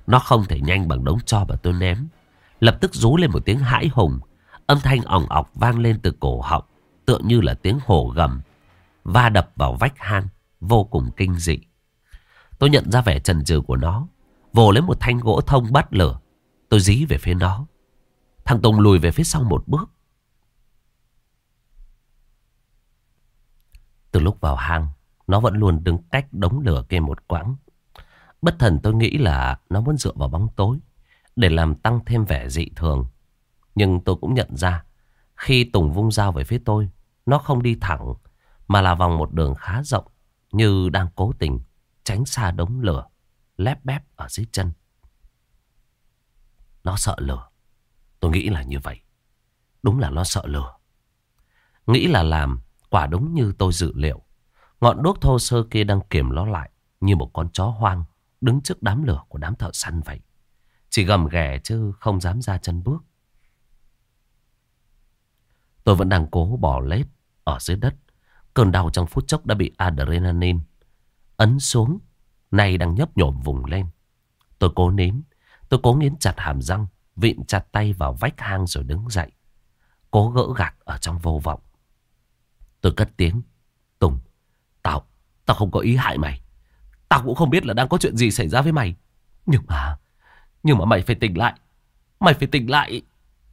[SPEAKER 1] Nó không thể nhanh bằng đống cho mà tôi ném. Lập tức rú lên một tiếng hãi hùng. Âm thanh ỏng ọc vang lên từ cổ họng, Tựa như là tiếng hổ gầm, Va đập vào vách hang, Vô cùng kinh dị. Tôi nhận ra vẻ trần trừ của nó, Vồ lấy một thanh gỗ thông bắt lửa. Tôi dí về phía nó. Thằng Tùng lùi về phía sau một bước. Từ lúc vào hang, Nó vẫn luôn đứng cách đống lửa kia một quãng. Bất thần tôi nghĩ là Nó muốn dựa vào bóng tối Để làm tăng thêm vẻ dị thường. Nhưng tôi cũng nhận ra, Khi Tùng vung dao về phía tôi, Nó không đi thẳng, Mà là vòng một đường khá rộng, Như đang cố tình tránh xa đống lửa Lép bép ở dưới chân. Nó sợ lửa. Tôi nghĩ là như vậy. Đúng là nó sợ lửa. Nghĩ là làm Quả đúng như tôi dự liệu. Ngọn đuốc thô sơ kia đang kiểm nó lại Như một con chó hoang. Đứng trước đám lửa của đám thợ săn vậy. Chỉ gầm ghè chứ không dám ra chân bước. Tôi vẫn đang cố bỏ lết Ở dưới đất. Cơn đau trong phút chốc đã bị adrenaline Ấn xuống. Nay đang nhấp nhổm vùng lên. Tôi cố nín Tôi cố nghiến chặt hàm răng, Vịn chặt tay vào vách hang rồi đứng dậy. Cố gỡ gạc ở trong vô vọng. Tôi cất tiếng. Tùng, Tao Tao không có ý hại mày. Tao cũng không biết là đang có chuyện gì xảy ra với mày. Nhưng mà Nhưng mà mày phải tỉnh lại. Mày phải tỉnh lại.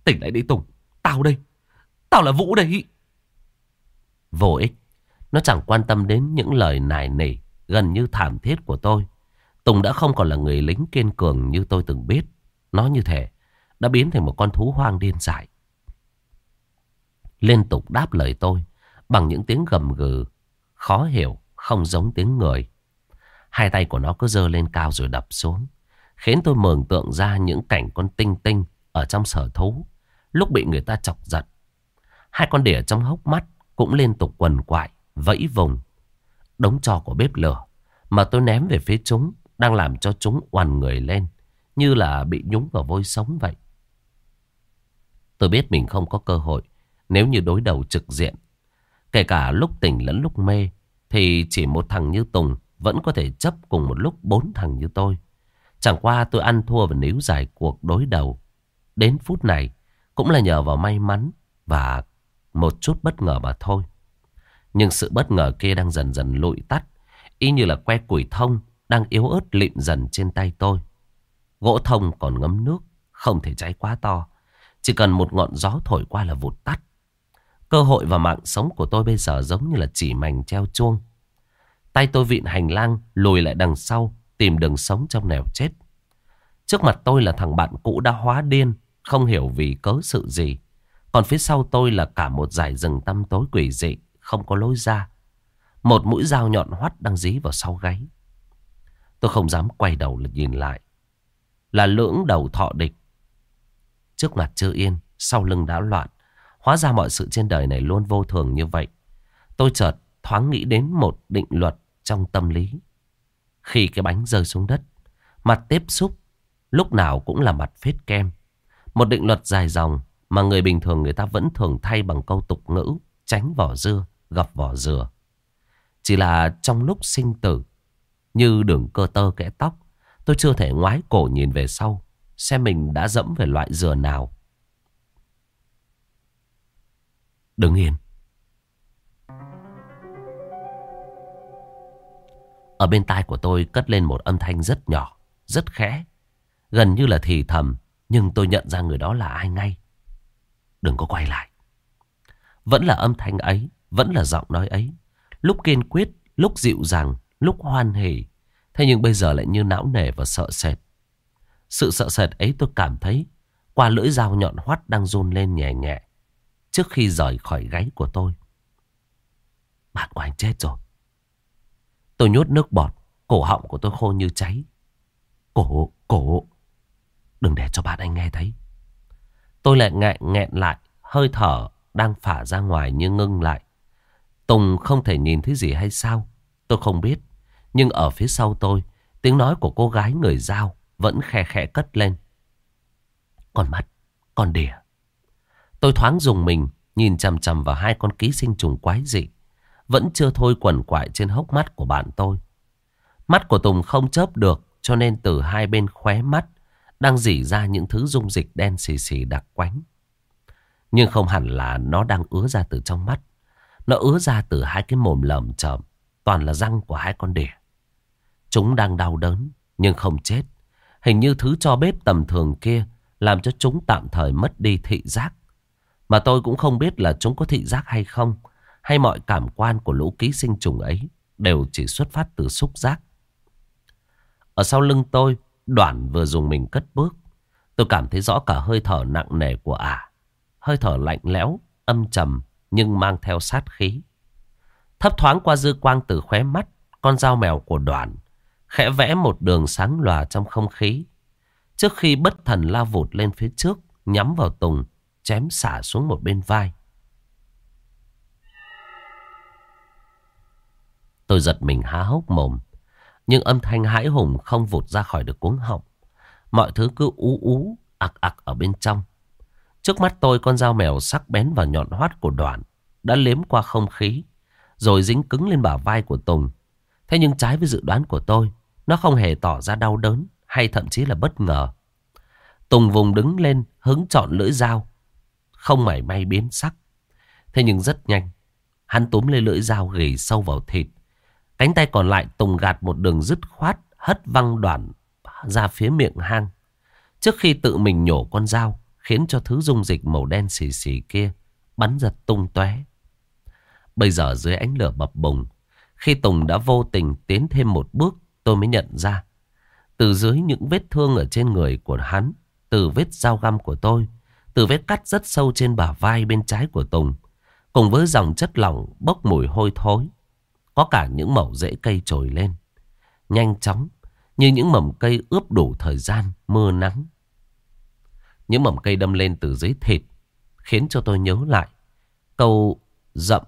[SPEAKER 1] Tỉnh lại đi Tùng. Tao đây. Tao là Vũ đây. Vô ích. Nó chẳng quan tâm đến những lời nài nỉ Gần như thảm thiết của tôi. Tùng đã không còn là người lính kiên cường như tôi từng biết. Nó như thế Đã biến thành một con thú hoang điên dại. Liên tục đáp lời tôi Bằng những tiếng gầm gừ, Khó hiểu, Không giống tiếng người. Hai tay của nó cứ dơ lên cao rồi đập xuống, Khiến tôi mường tượng ra những cảnh con tinh tinh Ở trong sở thú, Lúc bị người ta chọc giật Hai con đỉa trong hốc mắt Cũng liên tục quần quại, Vẫy vùng. Đống trò của bếp lửa Mà tôi ném về phía chúng Đang làm cho chúng oằn người lên, Như là bị nhúng vào vôi sống vậy. Tôi biết mình không có cơ hội Nếu như đối đầu trực diện. Kể cả lúc tỉnh lẫn lúc mê Thì chỉ một thằng như Tùng vẫn có thể chấp cùng một lúc bốn thằng như tôi. Chẳng qua tôi ăn thua và níu dài cuộc đối đầu. Đến phút này, Cũng là nhờ vào may mắn Và một chút bất ngờ mà thôi. Nhưng sự bất ngờ kia đang dần dần lụi tắt, Y như là que củi thông Đang yếu ớt lịm dần trên tay tôi. Gỗ thông còn ngấm nước, Không thể cháy quá to. Chỉ cần một ngọn gió thổi qua là vụt tắt. Cơ hội và mạng sống của tôi bây giờ giống như là chỉ mảnh treo chuông. Tay tôi vịn hành lang lùi lại đằng sau tìm đường sống trong nẻo chết. Trước mặt tôi là thằng bạn cũ đã hóa điên, không hiểu vì cớ sự gì. Còn phía sau tôi là cả một dải rừng tăm tối quỷ dị, không có lối ra. Một mũi dao nhọn hoắt đang dí vào sau gáy. Tôi không dám quay đầu nhìn lại. Là lưỡng đầu thọ địch. Trước mặt chưa yên, sau lưng đã loạn. Hóa ra mọi sự trên đời này luôn vô thường như vậy. Tôi chợt thoáng nghĩ đến một định luật trong tâm lý. Khi cái bánh rơi xuống đất, mặt tiếp xúc lúc nào cũng là mặt phết kem. Một định luật dài dòng mà người bình thường người ta vẫn thường thay bằng câu tục ngữ tránh vỏ dưa, gặp vỏ dừa. Chỉ là trong lúc sinh tử, như đường cơ tơ kẽ tóc, tôi chưa thể ngoái cổ nhìn về sau, xem mình đã dẫm về loại dừa nào. Đứng yên. Ở bên tai của tôi cất lên một âm thanh rất nhỏ, rất khẽ. Gần như là thì thầm, Nhưng tôi nhận ra người đó là ai ngay. Đừng có quay lại. Vẫn là âm thanh ấy, vẫn là giọng nói ấy. Lúc kiên quyết, lúc dịu dàng, lúc hoan hỉ. Thế nhưng bây giờ lại như não nề và sợ sệt. Sự sợ sệt ấy tôi cảm thấy qua lưỡi dao nhọn hoắt đang run lên nhẹ nhẹ. Trước khi rời khỏi gáy của tôi. Bạn của anh chết rồi. Tôi nhốt nước bọt. Cổ họng của tôi khô như cháy. Cổ, cổ. Đừng để cho bạn anh nghe thấy. Tôi lại ngại nghẹn lại. Hơi thở đang phả ra ngoài như ngưng lại. Tùng không thể nhìn thấy gì hay sao? Tôi không biết. Nhưng ở phía sau tôi, tiếng nói của cô gái người giao vẫn khe khẽ cất lên. Con mắt, con đỉa. Tôi thoáng dùng mình, nhìn chằm chằm vào hai con ký sinh trùng quái dị. Vẫn chưa thôi quẩn quại trên hốc mắt của bạn tôi. Mắt của Tùng không chớp được, cho nên từ hai bên khóe mắt đang dỉ ra những thứ dung dịch đen xì xì đặc quánh. Nhưng không hẳn là nó đang ứa ra từ trong mắt. Nó ứa ra từ hai cái mồm lởm chởm, toàn là răng của hai con đỉa. Chúng đang đau đớn, nhưng không chết. Hình như thứ cho bếp tầm thường kia làm cho chúng tạm thời mất đi thị giác. Mà tôi cũng không biết là chúng có thị giác hay không, hay mọi cảm quan của lũ ký sinh trùng ấy đều chỉ xuất phát từ xúc giác. Ở sau lưng tôi, Đoạn vừa dùng mình cất bước. Tôi cảm thấy rõ cả hơi thở nặng nề của ả. Hơi thở lạnh lẽo, âm trầm, nhưng mang theo sát khí. Thấp thoáng qua dư quang từ khóe mắt, con dao mèo của Đoạn khẽ vẽ một đường sáng lòa trong không khí. Trước khi bất thần lao vụt lên phía trước, nhắm vào Tùng, chém xả xuống một bên vai. Tôi giật mình há hốc mồm. Nhưng âm thanh hãi hùng không vụt ra khỏi được cuống họng. Mọi thứ cứ ú ú, ạc ạc ở bên trong. Trước mắt tôi con dao mèo sắc bén và nhọn hoắt của đoạn đã lếm qua không khí, rồi dính cứng lên bả vai của Tùng. Thế nhưng trái với dự đoán của tôi, nó không hề tỏ ra đau đớn hay thậm chí là bất ngờ. Tùng vùng đứng lên, hứng chọn lưỡi dao, không mảy may biến sắc. Thế nhưng rất nhanh, hắn túm lên lưỡi dao gỉ sâu vào thịt, Cánh tay còn lại Tùng gạt một đường dứt khoát hất văng đoạn ra phía miệng hang. Trước khi tự mình nhổ con dao khiến cho thứ dung dịch màu đen xì xì kia bắn giật tung tóe. Bây giờ dưới ánh lửa bập bùng, khi Tùng đã vô tình tiến thêm một bước tôi mới nhận ra. Từ dưới những vết thương ở trên người của hắn, từ vết dao găm của tôi, từ vết cắt rất sâu trên bả vai bên trái của Tùng, cùng với dòng chất lỏng bốc mùi hôi thối, có cả những mẩu rễ cây trồi lên. Nhanh chóng, như những mầm cây ướp đủ thời gian, mưa nắng. Những mầm cây đâm lên từ dưới thịt, khiến cho tôi nhớ lại câu rậm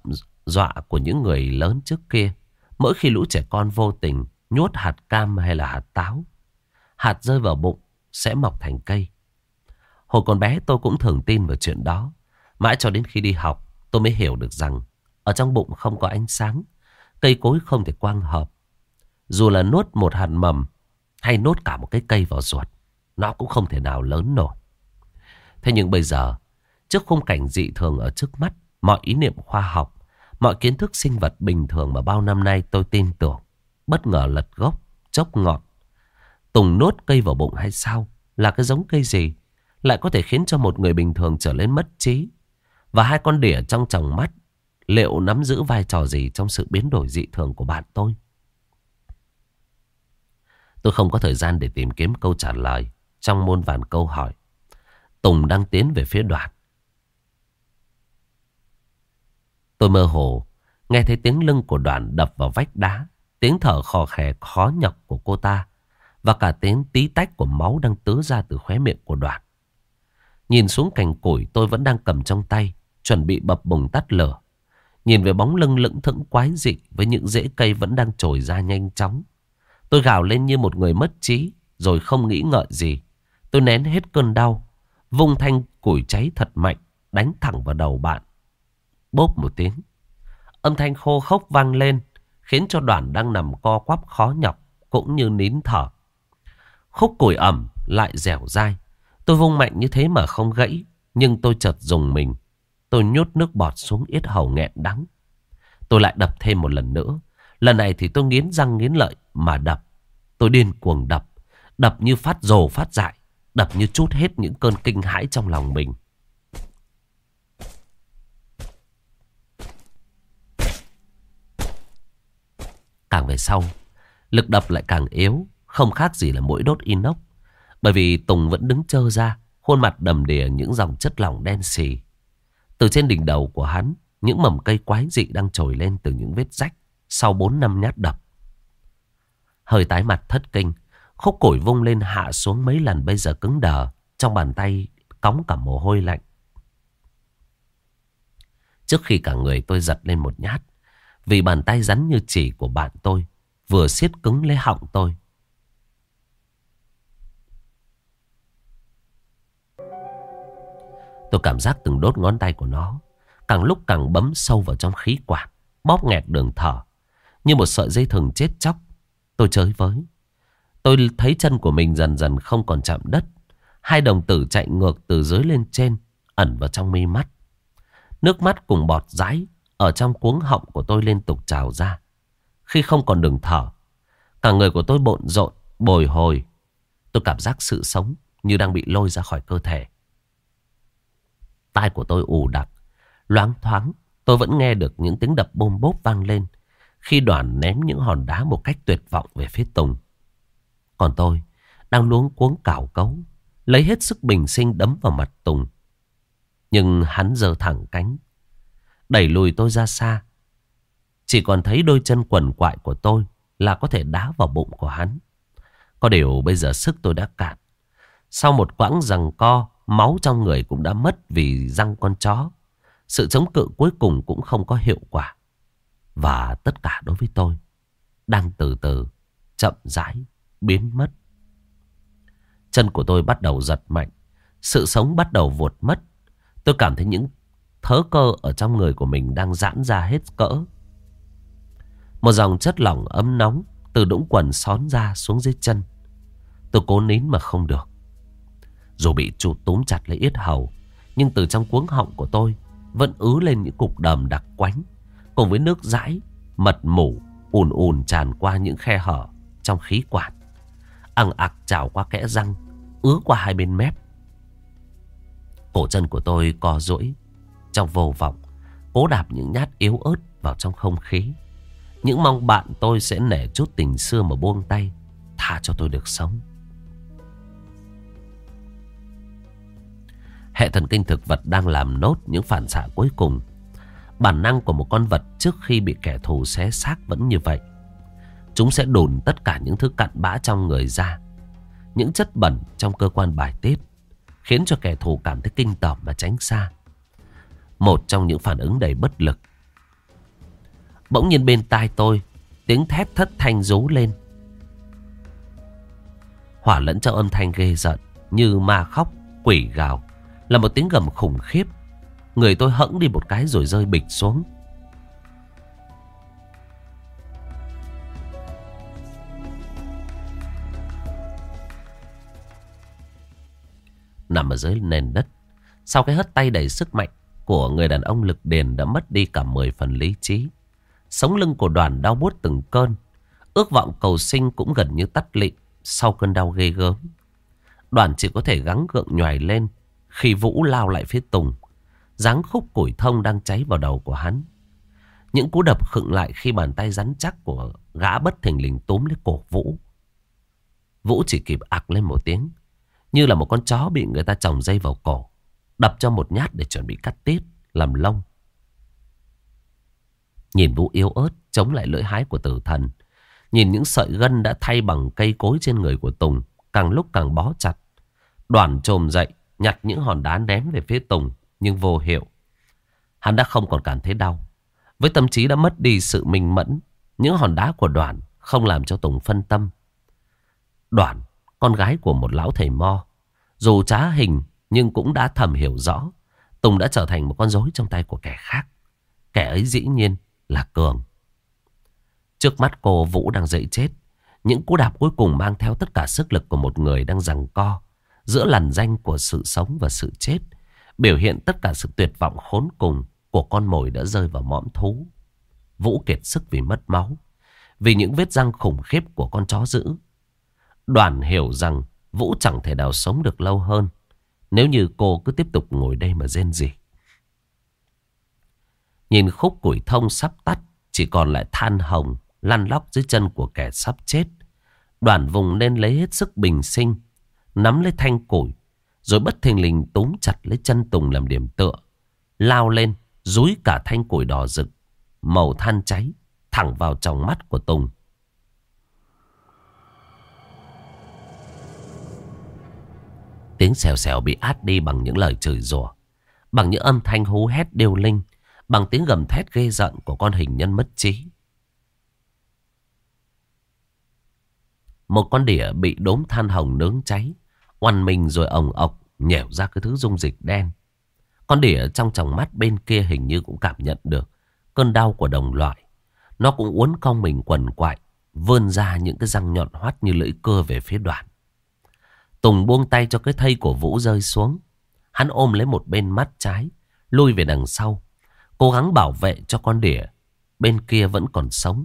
[SPEAKER 1] dọa của những người lớn trước kia. Mỗi khi lũ trẻ con vô tình nhốt hạt cam hay là hạt táo, hạt rơi vào bụng sẽ mọc thành cây. Hồi còn bé tôi cũng thường tin vào chuyện đó. Mãi cho đến khi đi học, tôi mới hiểu được rằng ở trong bụng không có ánh sáng, Cây cối không thể quang hợp. Dù là nuốt một hạt mầm hay nuốt cả một cái cây vào ruột, nó cũng không thể nào lớn nổi. Thế nhưng bây giờ, trước khung cảnh dị thường ở trước mắt, mọi ý niệm khoa học, mọi kiến thức sinh vật bình thường mà bao năm nay tôi tin tưởng, bất ngờ lật gốc, chốc ngọt. Tùng nốt cây vào bụng hay sao? Là cái giống cây gì? Lại có thể khiến cho một người bình thường trở lên mất trí. Và hai con đỉa trong tròng mắt Liệu nắm giữ vai trò gì trong sự biến đổi dị thường của bạn tôi? Tôi không có thời gian để tìm kiếm câu trả lời trong môn vàn câu hỏi. Tùng đang tiến về phía đoàn. Tôi mơ hồ, nghe thấy tiếng lưng của đoàn đập vào vách đá, tiếng thở khò khè khó nhọc của cô ta và cả tiếng tí tách của máu đang tứ ra từ khóe miệng của đoàn. Nhìn xuống cành củi tôi vẫn đang cầm trong tay, chuẩn bị bập bùng tắt lửa. Nhìn về bóng lưng lững thững quái dị với những rễ cây vẫn đang trồi ra nhanh chóng. Tôi gào lên như một người mất trí, rồi không nghĩ ngợi gì. Tôi nén hết cơn đau, vung thanh củi cháy thật mạnh, đánh thẳng vào đầu bạn. Bốp một tiếng. Âm thanh khô khốc vang lên, khiến cho đoàn đang nằm co quắp khó nhọc, cũng như nín thở. Khúc củi ẩm lại dẻo dai. Tôi vung mạnh như thế mà không gãy, nhưng tôi chợt dùng mình. Tôi nhốt nước bọt xuống yết hầu nghẹn đắng. Tôi lại đập thêm một lần nữa. Lần này thì tôi nghiến răng nghiến lợi mà đập. Tôi điên cuồng đập. Đập như phát rồ phát dại. Đập như chút hết những cơn kinh hãi trong lòng mình. Càng về sau, lực đập lại càng yếu, không khác gì là mũi đốt inox. Bởi vì Tùng vẫn đứng trơ ra, khuôn mặt đầm đìa những dòng chất lỏng đen xì. Từ trên đỉnh đầu của hắn, những mầm cây quái dị đang trồi lên từ những vết rách sau 4 năm nhát đập. Hơi tái mặt thất kinh, khúc cổi vung lên hạ xuống mấy lần bây giờ cứng đờ, trong bàn tay cóng cả mồ hôi lạnh. Trước khi cả người tôi giật lên một nhát, vì bàn tay rắn như chỉ của bạn tôi vừa siết cứng lấy họng tôi. Tôi cảm giác từng đốt ngón tay của nó, Càng lúc càng bấm sâu vào trong khí quản Bóp nghẹt đường thở. Như một sợi dây thừng chết chóc, Tôi chới với. Tôi thấy chân của mình dần dần không còn chạm đất. Hai đồng tử chạy ngược từ dưới lên trên, Ẩn vào trong mi mắt. Nước mắt cùng bọt rái Ở trong cuống họng của tôi liên tục trào ra. Khi không còn đường thở, Cả người của tôi bộn rộn, Bồi hồi. Tôi cảm giác sự sống Như đang bị lôi ra khỏi cơ thể. Tai của tôi ù đặc. Loáng thoáng, tôi vẫn nghe được những tiếng đập bôm bốp vang lên khi đoàn ném những hòn đá một cách tuyệt vọng về phía Tùng. Còn tôi đang luống cuống cào cấu, lấy hết sức bình sinh đấm vào mặt Tùng. Nhưng hắn giơ thẳng cánh, đẩy lùi tôi ra xa. Chỉ còn thấy đôi chân quần quại của tôi là có thể đá vào bụng của hắn. Có điều bây giờ sức tôi đã cạn. Sau một quãng rằng co, Máu trong người cũng đã mất vì răng con chó. Sự chống cự cuối cùng cũng không có hiệu quả. Và tất cả đối với tôi đang từ từ, chậm rãi, biến mất. Chân của tôi bắt đầu giật mạnh. Sự sống bắt đầu vụt mất. Tôi cảm thấy những thớ cơ ở trong người của mình đang giãn ra hết cỡ. Một dòng chất lỏng ấm nóng từ đũng quần xón ra xuống dưới chân. Tôi cố nín mà không được. Dù bị chụt túm chặt lấy yết hầu, Nhưng từ trong cuống họng của tôi Vẫn ứ lên những cục đờm đặc quánh, Cùng với nước dãi, Mật mủ, ùn ùn tràn qua những khe hở Trong khí quản Ăng ạc trào qua kẽ răng, Ứa qua hai bên mép. Cổ chân của tôi co duỗi, Trong vô vọng, Cố đạp những nhát yếu ớt vào trong không khí. Những mong bạn tôi sẽ nể chút tình xưa mà buông tay, Tha cho tôi được sống. Hệ thần kinh thực vật đang làm nốt những phản xạ cuối cùng. Bản năng của một con vật trước khi bị kẻ thù xé xác vẫn như vậy. Chúng sẽ đồn tất cả những thứ cặn bã trong người ra. Những chất bẩn trong cơ quan bài tiết. Khiến cho kẻ thù cảm thấy kinh tởm và tránh xa. Một trong những phản ứng đầy bất lực. Bỗng nhiên bên tai tôi, tiếng thét thất thanh rú lên. Hỏa lẫn trong âm thanh ghê giận, như ma khóc, quỷ gào. Là một tiếng gầm khủng khiếp. Người tôi hẫng đi một cái rồi rơi bịch xuống. Nằm ở dưới nền đất, Sau cái hất tay đầy sức mạnh Của người đàn ông lực đền đã mất đi cả 10 phần lý trí. Sống lưng của đoàn đau buốt từng cơn, Ước vọng cầu sinh cũng gần như tắt lịm Sau cơn đau ghê gớm. Đoàn chỉ có thể gắng gượng nhòi lên khi Vũ lao lại phía Tùng, dáng khúc củi thông đang cháy vào đầu của hắn. Những cú đập khựng lại khi bàn tay rắn chắc của gã bất thình lình túm lấy cổ Vũ. Vũ chỉ kịp ạc lên một tiếng, Như là một con chó bị người ta trồng dây vào cổ, Đập cho một nhát để chuẩn bị cắt tiết Làm lông. Nhìn Vũ yếu ớt, Chống lại lưỡi hái của tử thần, Nhìn những sợi gân đã thay bằng cây cối trên người của Tùng, Càng lúc càng bó chặt, Đoàn trồm dậy Nhặt những hòn đá ném về phía Tùng, Nhưng vô hiệu. Hắn đã không còn cảm thấy đau. Với tâm trí đã mất đi sự minh mẫn, Những hòn đá của đoàn Không làm cho Tùng phân tâm. Đoàn Con gái của một lão thầy mo, Dù trá hình Nhưng cũng đã thầm hiểu rõ, Tùng đã trở thành một con rối trong tay của kẻ khác. Kẻ ấy dĩ nhiên là Cường. Trước mắt cô Vũ đang dậy chết, Những cú đạp cuối cùng mang theo tất cả sức lực của một người đang giằng co giữa làn danh của sự sống và sự chết, biểu hiện tất cả sự tuyệt vọng khốn cùng của con mồi đã rơi vào mõm thú. Vũ kiệt sức vì mất máu, vì những vết răng khủng khiếp của con chó dữ. Đoàn hiểu rằng Vũ chẳng thể nào sống được lâu hơn. Nếu như cô cứ tiếp tục ngồi đây mà rên gì. Nhìn khúc củi thông sắp tắt. Chỉ còn lại than hồng lăn lóc dưới chân của kẻ sắp chết. Đoàn vùng nên lấy hết sức bình sinh. Nắm lấy thanh củi. Rồi bất thình lình túm chặt lấy chân Tùng làm điểm tựa. Lao lên, rúi cả thanh củi đỏ rực. Màu than cháy, thẳng vào trong mắt của Tùng. Tiếng xèo xèo bị át đi bằng những lời chửi rủa, bằng những âm thanh hú hét đều linh, bằng tiếng gầm thét ghê giận của con hình nhân mất trí. Một con đỉa bị đốm than hồng nướng cháy, oằn mình rồi ổng ọc, nhẻo ra cái thứ dung dịch đen. Con đỉa trong tròng mắt bên kia hình như cũng cảm nhận được cơn đau của đồng loại. Nó cũng uốn cong mình quần quại, vươn ra những cái răng nhọn hoắt như lưỡi cưa về phía đoàn. Tùng buông tay cho cái thây của Vũ rơi xuống. Hắn ôm lấy một bên mắt trái, lui về đằng sau. Cố gắng bảo vệ cho con đỉa. Bên kia vẫn còn sống.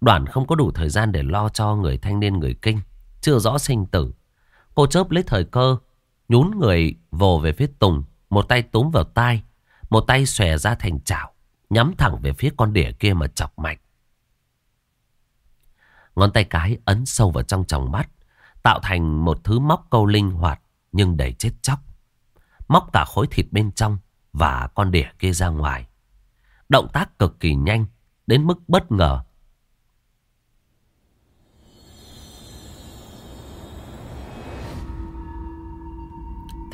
[SPEAKER 1] Đoàn không có đủ thời gian để lo cho người thanh niên người kinh. Chưa rõ sinh tử. Cô chớp lấy thời cơ. Nhún người vồ về phía Tùng. Một tay túm vào tai. Một tay xòe ra thành chảo. Nhắm thẳng về phía con đỉa kia mà chọc mạnh. Ngón tay cái ấn sâu vào trong tròng mắt. Tạo thành một thứ móc câu linh hoạt nhưng đầy chết chóc. Móc cả khối thịt bên trong và con đỉa kia ra ngoài. Động tác cực kỳ nhanh, đến mức bất ngờ.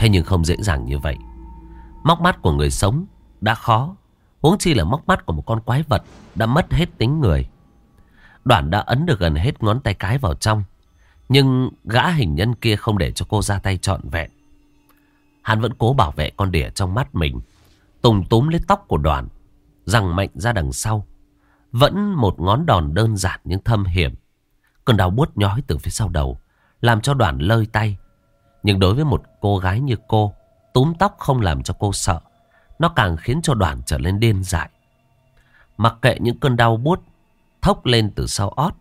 [SPEAKER 1] Thế nhưng không dễ dàng như vậy. Móc mắt của người sống đã khó. Huống chi là móc mắt của một con quái vật đã mất hết tính người. Đoạn đã ấn được gần hết ngón tay cái vào trong. Nhưng gã hình nhân kia không để cho cô ra tay trọn vẹn. Hắn vẫn cố bảo vệ con đỉa trong mắt mình. Tùng túm lấy tóc của đoàn. Răng mạnh ra đằng sau. Vẫn một ngón đòn đơn giản nhưng thâm hiểm. Cơn đau buốt nhói từ phía sau đầu. Làm cho đoàn lơi tay. Nhưng đối với một cô gái như cô. Túm tóc không làm cho cô sợ. Nó càng khiến cho đoàn trở lên điên dại. Mặc kệ những cơn đau buốt thốc lên từ sau ót.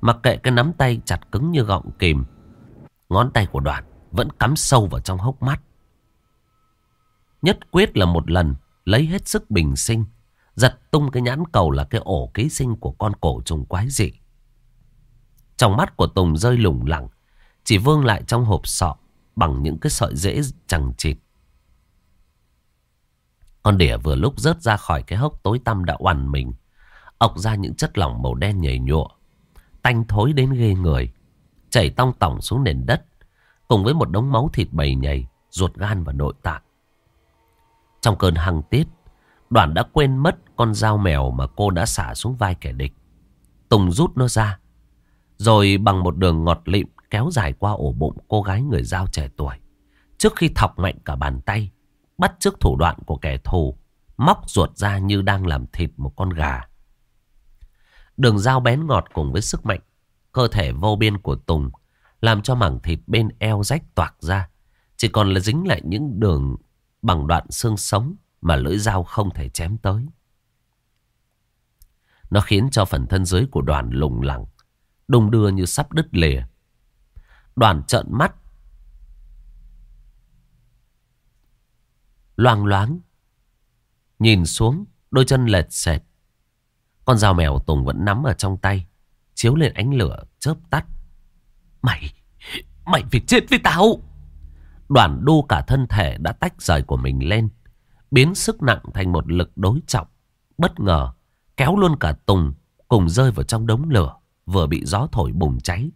[SPEAKER 1] Mặc kệ cái nắm tay chặt cứng như gọng kìm. Ngón tay của đoàn vẫn cắm sâu vào trong hốc mắt. Nhất quyết là một lần lấy hết sức bình sinh. Giật tung cái nhãn cầu là cái ổ ký sinh của con cổ trùng quái dị. Trong mắt của Tùng rơi lủng lẳng. Chỉ vương lại trong hộp sọ bằng những cái sợi rễ chẳng chịt. Con đỉa vừa lúc rớt ra khỏi cái hốc tối tăm đã oằn mình. ọc ra những chất lỏng màu đen nhầy nhụa. Tanh thối đến ghê người. Chảy tong tỏng xuống nền đất. Cùng với một đống máu thịt bầy nhầy, ruột gan và nội tạng. Trong cơn hăng tiết, đoàn đã quên mất con dao mèo mà cô đã xả xuống vai kẻ địch. Tùng rút nó ra. Rồi bằng một đường ngọt lịm kéo dài qua ổ bụng cô gái người giao trẻ tuổi. Trước khi thọc mạnh cả bàn tay, bắt trước thủ đoạn của kẻ thù, móc ruột ra như đang làm thịt một con gà. Đường dao bén ngọt cùng với sức mạnh, cơ thể vô biên của Tùng làm cho mảng thịt bên eo rách toạc ra. Chỉ còn là dính lại những đường bằng đoạn xương sống mà lưỡi dao không thể chém tới. Nó khiến cho phần thân dưới của đoàn lùng lẳng, đung đưa như sắp đứt lìa. Đoàn trợn mắt, loang loáng, nhìn xuống, đôi chân lệch sệt. Con dao mèo Tùng vẫn nắm ở trong tay, chiếu lên ánh lửa chớp tắt. Mày, mày phải chết với tao! Đoàn đu cả thân thể đã tách rời của mình lên. Biến sức nặng thành một lực đối trọng. Bất ngờ, kéo luôn cả Tùng cùng rơi vào trong đống lửa vừa bị gió thổi bùng cháy.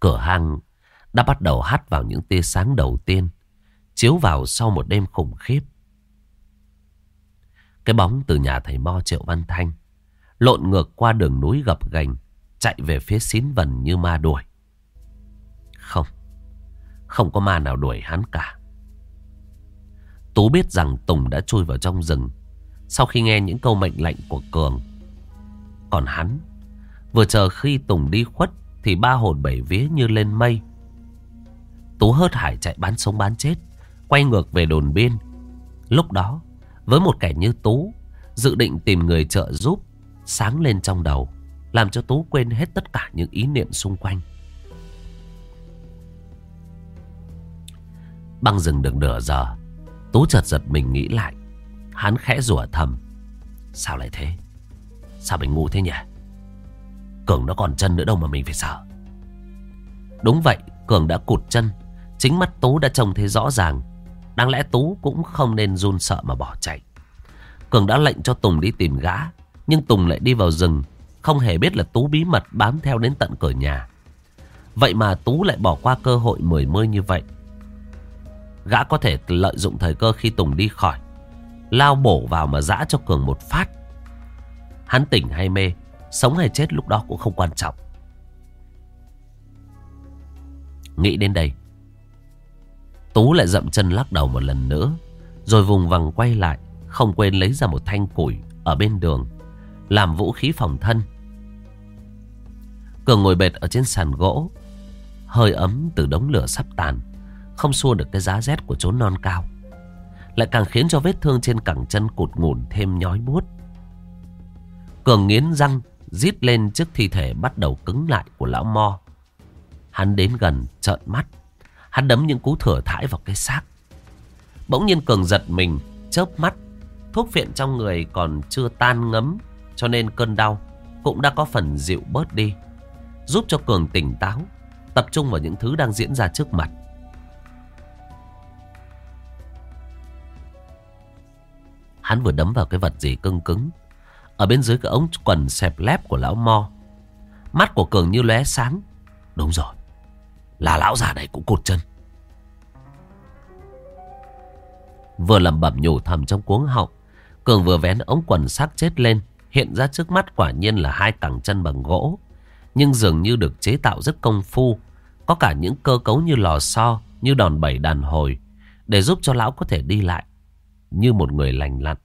[SPEAKER 1] Cửa hang đã bắt đầu hắt vào những tia sáng đầu tiên, chiếu vào sau một đêm khủng khiếp. Cái bóng từ nhà thầy Mo Triệu Văn Thanh lộn ngược qua đường núi gập ghềnh chạy về phía xín vần như ma đuổi. Không, không có ma nào đuổi hắn cả. Tú biết rằng Tùng đã chui vào trong rừng sau khi nghe những câu mệnh lệnh của Cường. Còn hắn, vừa chờ khi Tùng đi khuất thì ba hồn bảy vía như lên mây. Tú hớt hải chạy bán sống bán chết, Quay ngược về đồn biên. Lúc đó, Với một kẻ như Tú, Dự định tìm người trợ giúp, Sáng lên trong đầu, Làm cho Tú quên hết tất cả những ý niệm xung quanh. Băng rừng được nửa giờ, Tú chợt giật mình nghĩ lại. Hắn khẽ rủa thầm, Sao lại thế? Sao mình ngu thế nhỉ? Cường nó còn chân nữa đâu mà mình phải sợ. Đúng vậy, Cường đã cụt chân. Chính mắt Tú đã trông thấy rõ ràng. Đáng lẽ Tú cũng không nên run sợ mà bỏ chạy. Cường đã lệnh cho Tùng đi tìm gã, Nhưng Tùng lại đi vào rừng, Không hề biết là Tú bí mật bám theo đến tận cửa nhà. Vậy mà Tú lại bỏ qua cơ hội mười mươi như vậy. Gã có thể lợi dụng thời cơ khi Tùng đi khỏi, Lao bổ vào mà dã cho Cường một phát. Hắn tỉnh hay mê Sống hay chết lúc đó cũng không quan trọng. Nghĩ đến đây, Tú lại dậm chân lắc đầu một lần nữa, Rồi vùng vằng quay lại, Không quên lấy ra một thanh củi Ở bên đường, Làm vũ khí phòng thân. Cường ngồi bệt ở trên sàn gỗ, Hơi ấm từ đống lửa sắp tàn, Không xua được cái giá rét của chốn non cao. Lại càng khiến cho vết thương trên cẳng chân cụt ngủn thêm nhói buốt. Cường nghiến răng Rít lên trước thi thể bắt đầu cứng lại của lão Mo. Hắn đến gần, trợn mắt. Hắn đấm những cú thở thải vào cái xác. Bỗng nhiên Cường giật mình, Chớp mắt. Thuốc phiện trong người còn chưa tan ngấm, Cho nên cơn đau Cũng đã có phần dịu bớt đi. Giúp cho Cường tỉnh táo, Tập trung vào những thứ đang diễn ra trước mặt. Hắn vừa đấm vào cái vật gì cưng cứng ở bên dưới cái ống quần xẹp lép của lão Mo. Mắt của Cường như lóe sáng. Đúng rồi, Là lão già này cũng cột chân. Vừa lẩm bẩm nhủ thầm trong cuống họng, Cường vừa vén ống quần xác chết lên, Hiện ra trước mắt quả nhiên là hai cẳng chân bằng gỗ. Nhưng dường như được chế tạo rất công phu, Có cả những cơ cấu như lò xo, Như đòn bẩy đàn hồi, Để giúp cho lão có thể đi lại Như một người lành lặn.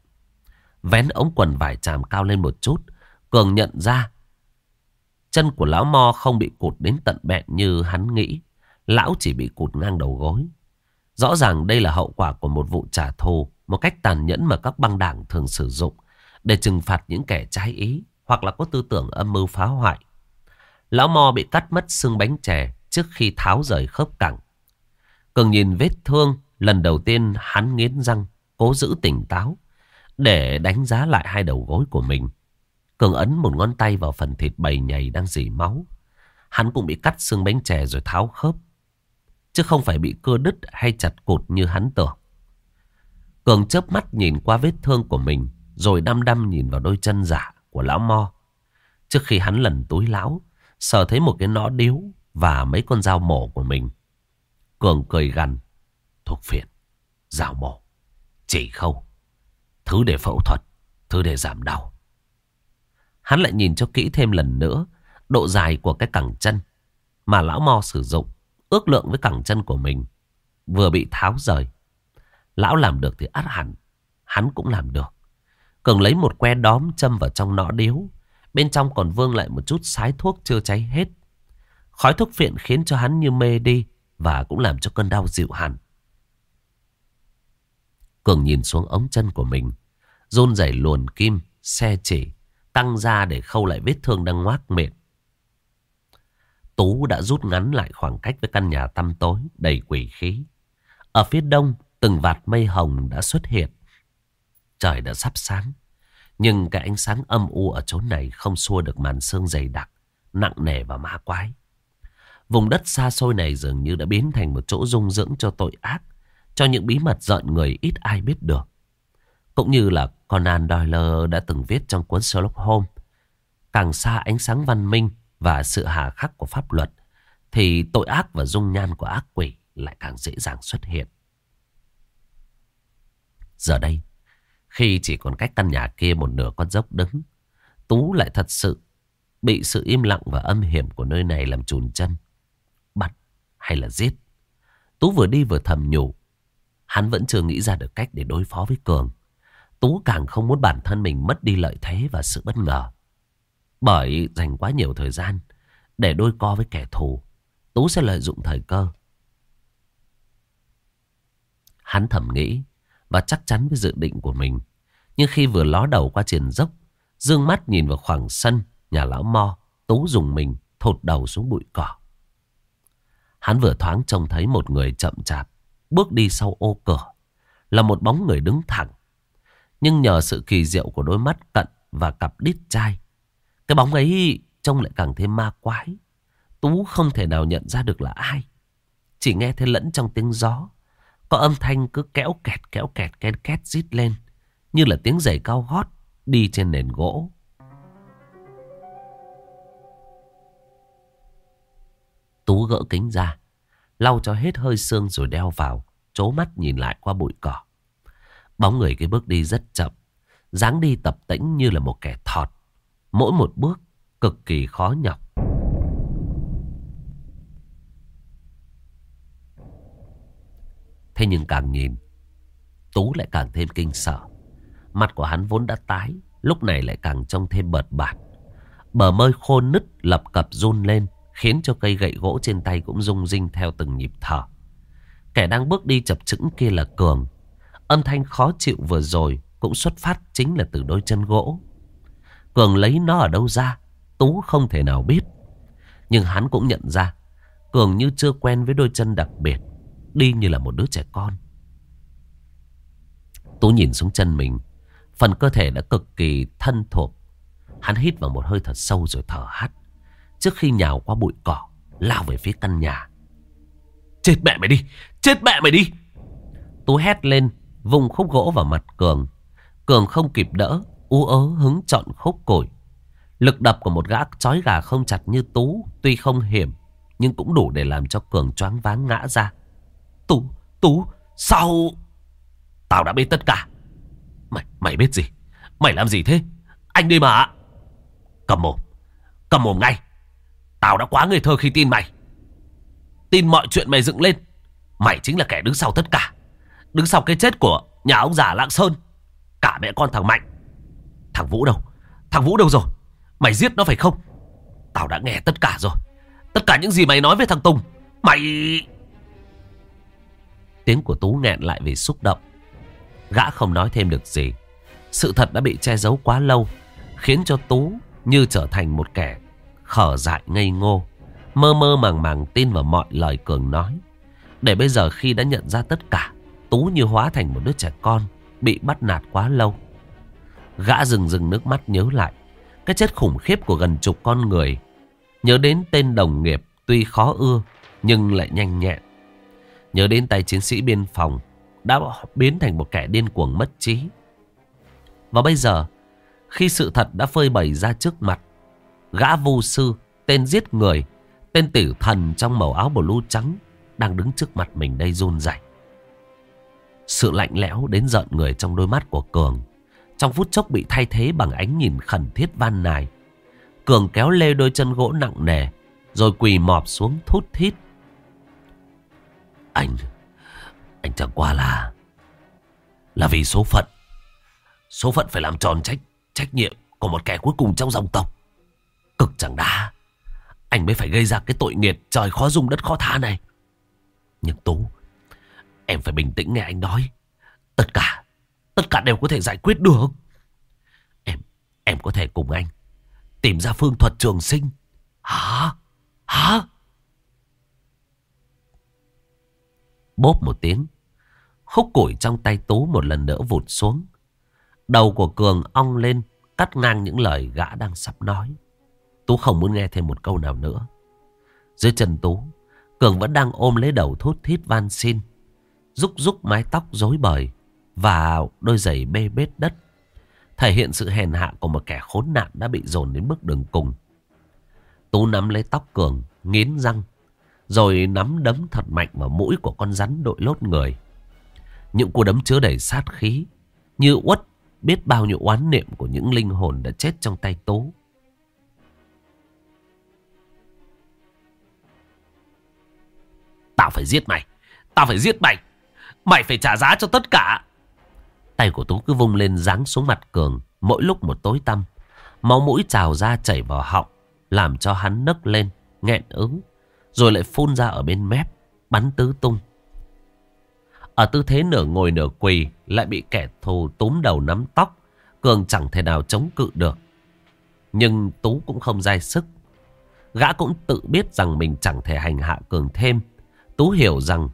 [SPEAKER 1] Vén ống quần vải tràm cao lên một chút Cường nhận ra Chân của lão mo không bị cụt đến tận bẹn như hắn nghĩ Lão chỉ bị cụt ngang đầu gối Rõ ràng đây là hậu quả của một vụ trả thù, một cách tàn nhẫn mà các băng đảng thường sử dụng để trừng phạt những kẻ trái ý hoặc là có tư tưởng âm mưu phá hoại. Lão Mo bị cắt mất xương bánh chè trước khi tháo rời khớp cẳng. Cường nhìn vết thương, lần đầu tiên hắn nghiến răng, cố giữ tỉnh táo để đánh giá lại hai đầu gối của mình. Cường ấn một ngón tay vào phần thịt bầy nhầy đang dỉ máu. Hắn cũng bị cắt xương bánh chè rồi tháo khớp. Chứ không phải bị cưa đứt hay chặt cụt như hắn tưởng Cường chớp mắt nhìn qua vết thương của mình, Rồi đăm đăm nhìn vào đôi chân giả của lão Mo Trước khi hắn lần túi lão, Sờ thấy một cái nõ điếu Và mấy con dao mổ của mình Cường cười gằn Thuộc phiện, Dao mổ, Chỉ khâu Thứ để phẫu thuật Thứ để giảm đau Hắn lại nhìn cho kỹ thêm lần nữa Độ dài của cái cẳng chân Mà lão Mo sử dụng ước lượng với cẳng chân của mình vừa bị tháo rời. Lão làm được thì át hẳn, hắn cũng làm được. Cường lấy một que đóm châm vào trong nõ điếu, bên trong còn vương lại một chút sái thuốc chưa cháy hết. Khói thuốc phiện khiến cho hắn như mê đi và cũng làm cho cơn đau dịu hẳn. Cường nhìn xuống ống chân của mình, rôn rẩy luồn kim, xe chỉ, tăng ra để khâu lại vết thương đang ngoác miệng. Tú đã rút ngắn lại khoảng cách với căn nhà tăm tối đầy quỷ khí. Ở phía đông, từng vạt mây hồng đã xuất hiện. Trời đã sắp sáng. Nhưng cái ánh sáng âm u ở chỗ này không xua được màn sương dày đặc, nặng nề và ma quái. Vùng đất xa xôi này dường như đã biến thành một chỗ dung dưỡng cho tội ác, cho những bí mật giận người ít ai biết được. Cũng như là Conan Doyle đã từng viết trong cuốn Sherlock Holmes. Càng xa ánh sáng văn minh, và sự hà khắc của pháp luật thì tội ác và dung nhan của ác quỷ lại càng dễ dàng xuất hiện. Giờ đây, khi chỉ còn cách căn nhà kia một nửa con dốc đứng, Tú lại thật sự bị sự im lặng và âm hiểm của nơi này làm chùn chân. Bắt hay là giết? Tú vừa đi vừa thầm nhủ. Hắn vẫn chưa nghĩ ra được cách để đối phó với Cường. Tú càng không muốn bản thân mình mất đi lợi thế và sự bất ngờ. Bởi dành quá nhiều thời gian để đôi co với kẻ thù, Tú sẽ lợi dụng thời cơ. Hắn thầm nghĩ và chắc chắn với dự định của mình. Nhưng khi vừa ló đầu qua triển dốc, dương mắt nhìn vào khoảng sân nhà lão Mo, Tú dùng mình thột đầu xuống bụi cỏ. Hắn vừa thoáng trông thấy một người chậm chạp bước đi sau ô cửa. Là một bóng người đứng thẳng. Nhưng nhờ sự kỳ diệu của đôi mắt cận và cặp đít chai. Cái bóng ấy trông lại càng thêm ma quái. Tú không thể nào nhận ra được là ai. Chỉ nghe thấy lẫn trong tiếng gió. Có âm thanh cứ kéo kẹt kéo kẹt ken két rít lên. Như là tiếng giày cao gót đi trên nền gỗ. Tú gỡ kính ra. Lau cho hết hơi xương rồi đeo vào. Chố mắt nhìn lại qua bụi cỏ. Bóng người cái bước đi rất chậm. dáng đi tập tĩnh như là một kẻ thọt. Mỗi một bước cực kỳ khó nhọc. Thế nhưng càng nhìn, Tú lại càng thêm kinh sợ. Mặt của hắn vốn đã tái, lúc này lại càng trông thêm bợt bạt. Bờ môi khô nứt lập cập run lên, khiến cho cây gậy gỗ trên tay cũng rung rinh theo từng nhịp thở. Kẻ đang bước đi chập chững kia là Cường. Âm thanh khó chịu vừa rồi cũng xuất phát chính là từ đôi chân gỗ. Cường lấy nó ở đâu ra, Tú không thể nào biết. Nhưng hắn cũng nhận ra, Cường như chưa quen với đôi chân đặc biệt, đi như là một đứa trẻ con. Tú nhìn xuống chân mình, phần cơ thể đã cực kỳ thân thuộc. Hắn hít vào một hơi thật sâu rồi thở hắt, trước khi nhào qua bụi cỏ, lao về phía căn nhà. Chết mẹ mày đi, chết mẹ mày đi. Tú hét lên, vùng khúc gỗ vào mặt Cường. Cường không kịp đỡ, u ớ hứng trọn khúc cổi. Lực đập của một gã chói gà không chặt như Tú tuy không hiểm nhưng cũng đủ để làm cho Cường choáng váng ngã ra. Tú, Tú, sao? Tao đã biết tất cả. Mày, mày biết gì? Mày làm gì thế? Anh đi mà. Cầm mồm, cầm mồm ngay. Tao đã quá ngây thơ khi tin mày. Tin mọi chuyện mày dựng lên. Mày chính là kẻ đứng sau tất cả. Đứng sau cái chết của nhà ông già Lạng Sơn. Cả mẹ con thằng Mạnh. Thằng Vũ đâu? Thằng Vũ đâu rồi? Mày giết nó phải không? Tao đã nghe tất cả rồi. Tất cả những gì mày nói với thằng Tùng. Mày... Tiếng của Tú nghẹn lại vì xúc động. Gã không nói thêm được gì. Sự thật đã bị che giấu quá lâu. Khiến cho Tú như trở thành một kẻ khở dại ngây ngô. Mơ mơ màng màng tin vào mọi lời Cường nói. Để bây giờ khi đã nhận ra tất cả. Tú như hóa thành một đứa trẻ con. Bị bắt nạt quá lâu. Gã rừng rừng nước mắt nhớ lại. Cái chết khủng khiếp của gần chục con người. Nhớ đến tên đồng nghiệp tuy khó ưa nhưng lại nhanh nhẹn. Nhớ đến tay chiến sĩ biên phòng đã biến thành một kẻ điên cuồng mất trí. Và bây giờ, khi sự thật đã phơi bày ra trước mặt, gã vô sư, tên giết người, tên tử thần trong màu áo blue trắng đang đứng trước mặt mình đây run rẩy. Sự lạnh lẽo đến giận người trong đôi mắt của Cường trong phút chốc bị thay thế bằng ánh nhìn khẩn thiết van nài. Cường kéo lê đôi chân gỗ nặng nề, rồi quỳ mọp xuống thút thít. Anh, anh chẳng qua là, là vì số phận. Số phận phải làm tròn trách, trách nhiệm của một kẻ cuối cùng trong dòng tộc. Cực chẳng đã, anh mới phải gây ra cái tội nghiệt trời khó dung đất khó tha này. Nhưng Tú, em phải bình tĩnh nghe anh nói. Tất cả Tất cả đều có thể giải quyết được. Em, em có thể cùng anh tìm ra phương thuật trường sinh. Hả? Hả? Bốp một tiếng. Khúc củi trong tay Tú một lần nữa vụt xuống. Đầu của Cường ong lên, cắt ngang những lời gã đang sắp nói. Tú không muốn nghe thêm một câu nào nữa. Dưới chân Tú, Cường vẫn đang ôm lấy đầu thút thít van xin. Rúc rúc mái tóc rối bời và đôi giày bê bết đất. Thể hiện sự hèn hạ của một kẻ khốn nạn đã bị dồn đến bước đường cùng. Tú nắm lấy tóc Cường, nghiến răng, rồi nắm đấm thật mạnh vào mũi của con rắn đội lốt người. Những cú đấm chứa đầy sát khí, như uất biết bao nhiêu oán niệm của những linh hồn đã chết trong tay Tú. Tao phải giết mày, tao phải giết mày, mày phải trả giá cho tất cả. Tay của Tú cứ vung lên giáng xuống mặt Cường Mỗi lúc một tối tăm. Máu mũi trào ra chảy vào họng Làm cho hắn nấc lên nghẹn ứng Rồi lại phun ra ở bên mép Bắn tứ tung. Ở tư thế nửa ngồi nửa quỳ Lại bị kẻ thù túm đầu nắm tóc Cường chẳng thể nào chống cự được. Nhưng Tú cũng không dai sức. Gã cũng tự biết rằng mình chẳng thể hành hạ Cường thêm Tú hiểu rằng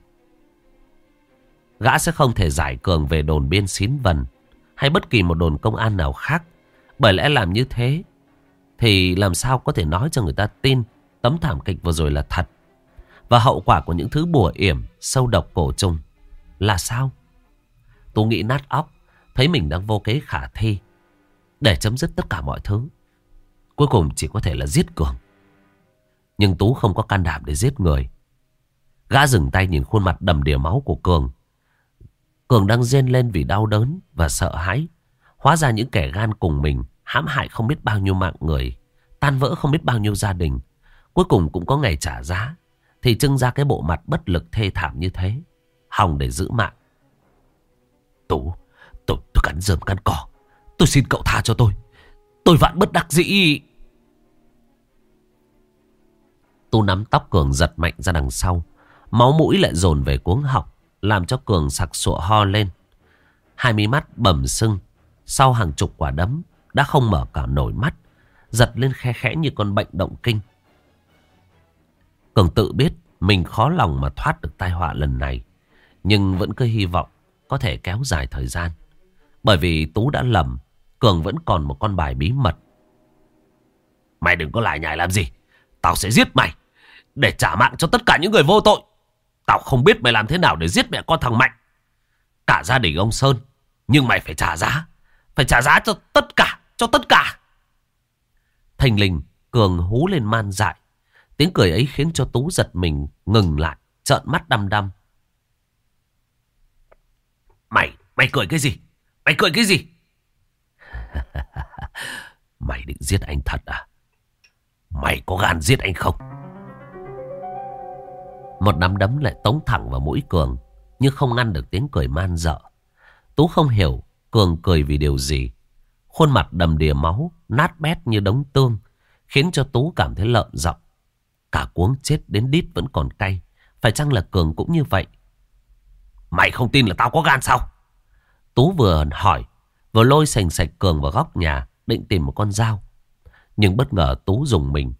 [SPEAKER 1] Gã sẽ không thể giải Cường về đồn biên xín vần hay bất kỳ một đồn công an nào khác. Bởi lẽ làm như thế thì làm sao có thể nói cho người ta tin tấm thảm kịch vừa rồi là thật. Và hậu quả của những thứ bùa yểm, sâu độc cổ trùng là sao? Tú nghĩ nát óc, thấy mình đang vô kế khả thi để chấm dứt tất cả mọi thứ. Cuối cùng chỉ có thể là giết Cường. Nhưng Tú không có can đảm để giết người. Gã dừng tay nhìn khuôn mặt đầm đìa máu của Cường. Cường đang rên lên vì đau đớn và sợ hãi. Hóa ra những kẻ gan cùng mình hãm hại không biết bao nhiêu mạng người. Tan vỡ không biết bao nhiêu gia đình. Cuối cùng cũng có ngày trả giá. Thì trưng ra cái bộ mặt bất lực thê thảm như thế. Hòng để giữ mạng. Tú, tôi, tôi cắn rơm cắn cỏ. Tôi xin cậu tha cho tôi. Tôi vạn bất đắc dĩ. Tu nắm tóc Cường giật mạnh ra đằng sau. Máu mũi lại dồn về cuống họng. Làm cho Cường sặc sụa ho lên. Hai mí mắt bầm sưng. Sau hàng chục quả đấm. Đã không mở cả nổi mắt. Giật lên khe khẽ như con bệnh động kinh. Cường tự biết mình khó lòng mà thoát được tai họa lần này. Nhưng vẫn cứ hy vọng có thể kéo dài thời gian. Bởi vì Tú đã lầm. Cường vẫn còn một con bài bí mật. Mày đừng có lại nhảy làm gì. Tao sẽ giết mày. Để trả mạng cho tất cả những người vô tội. Tao không biết mày làm thế nào để giết mẹ con thằng Mạnh. Cả gia đình ông Sơn. Nhưng mày phải trả giá. Phải trả giá cho tất cả. Cho tất cả. Thành linh. Cường hú lên man dại. Tiếng cười ấy khiến cho Tú giật mình ngừng lại. Trợn mắt đăm đăm. Mày, mày cười cái gì? Mày cười cái gì? Mày định giết anh thật à? Mày có gan giết anh không? Một nắm đấm lại tống thẳng vào mũi Cường. Nhưng không ngăn được tiếng cười man dợ. Tú không hiểu Cường cười vì điều gì. Khuôn mặt đầm đìa máu, nát bét như đống tương. Khiến cho Tú cảm thấy lợn giọng. Cả cuống chết đến đít vẫn còn cay. Phải chăng là Cường cũng như vậy? Mày không tin là tao có gan sao? Tú vừa hỏi, vừa lôi sành sạch Cường vào góc nhà, định tìm một con dao. Nhưng bất ngờ Tú dùng mình,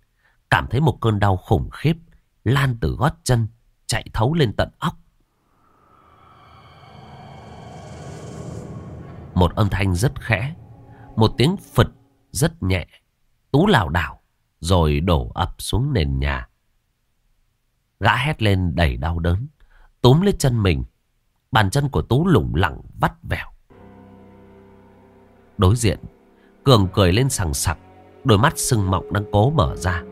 [SPEAKER 1] cảm thấy một cơn đau khủng khiếp, lan từ gót chân, chạy thấu lên tận óc. Một âm thanh rất khẽ, một tiếng phật rất nhẹ. Tú lảo đảo, rồi đổ ập xuống nền nhà. Gã hét lên đầy đau đớn, túm lấy chân mình. Bàn chân của Tú lủng lẳng vắt vẻo. Đối diện, Cường cười lên sằng sặc, đôi mắt sưng mọng đang cố mở ra.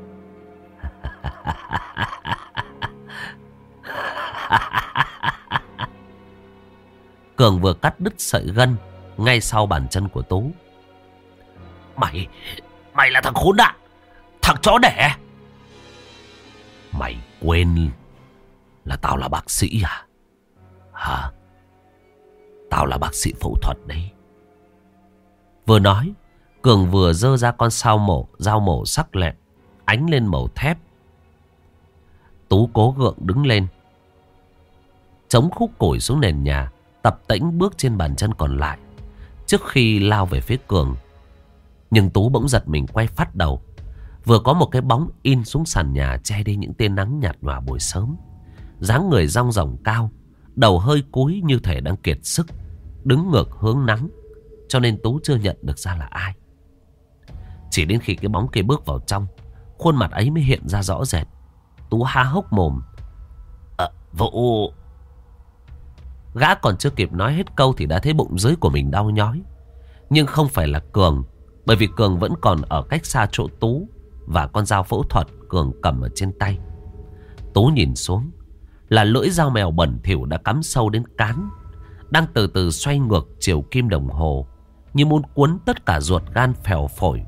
[SPEAKER 1] Cường vừa cắt đứt sợi gân ngay sau bàn chân của Tú. Mày, mày là thằng khốn nạn, thằng chó đẻ. Mày quên là tao là bác sĩ à? Hả? Tao là bác sĩ phẫu thuật đấy. Vừa nói, Cường vừa dơ ra con sao mổ, dao mổ sắc lẹm, ánh lên màu thép. Tú cố gượng đứng lên. Chống khúc củi xuống nền nhà, tập tĩnh bước trên bàn chân còn lại. Trước khi lao về phía Cường. Nhưng Tú bỗng giật mình quay phát đầu. Vừa có một cái bóng in xuống sàn nhà che đi những tia nắng nhạt nhòa buổi sớm. dáng người rong ròng cao, đầu hơi cúi như thể đang kiệt sức, đứng ngược hướng nắng. Cho nên Tú chưa nhận được ra là ai. Chỉ đến khi cái bóng kia bước vào trong, khuôn mặt ấy mới hiện ra rõ rệt. Tú há hốc mồm. Ờ, à, vụ... Gã còn chưa kịp nói hết câu thì đã thấy bụng dưới của mình đau nhói. Nhưng không phải là Cường, bởi vì Cường vẫn còn ở cách xa chỗ Tú và con dao phẫu thuật Cường cầm ở trên tay. Tú nhìn xuống, là lưỡi dao mèo bẩn thỉu đã cắm sâu đến cán, đang từ từ xoay ngược chiều kim đồng hồ, như muốn cuốn tất cả ruột gan phèo phổi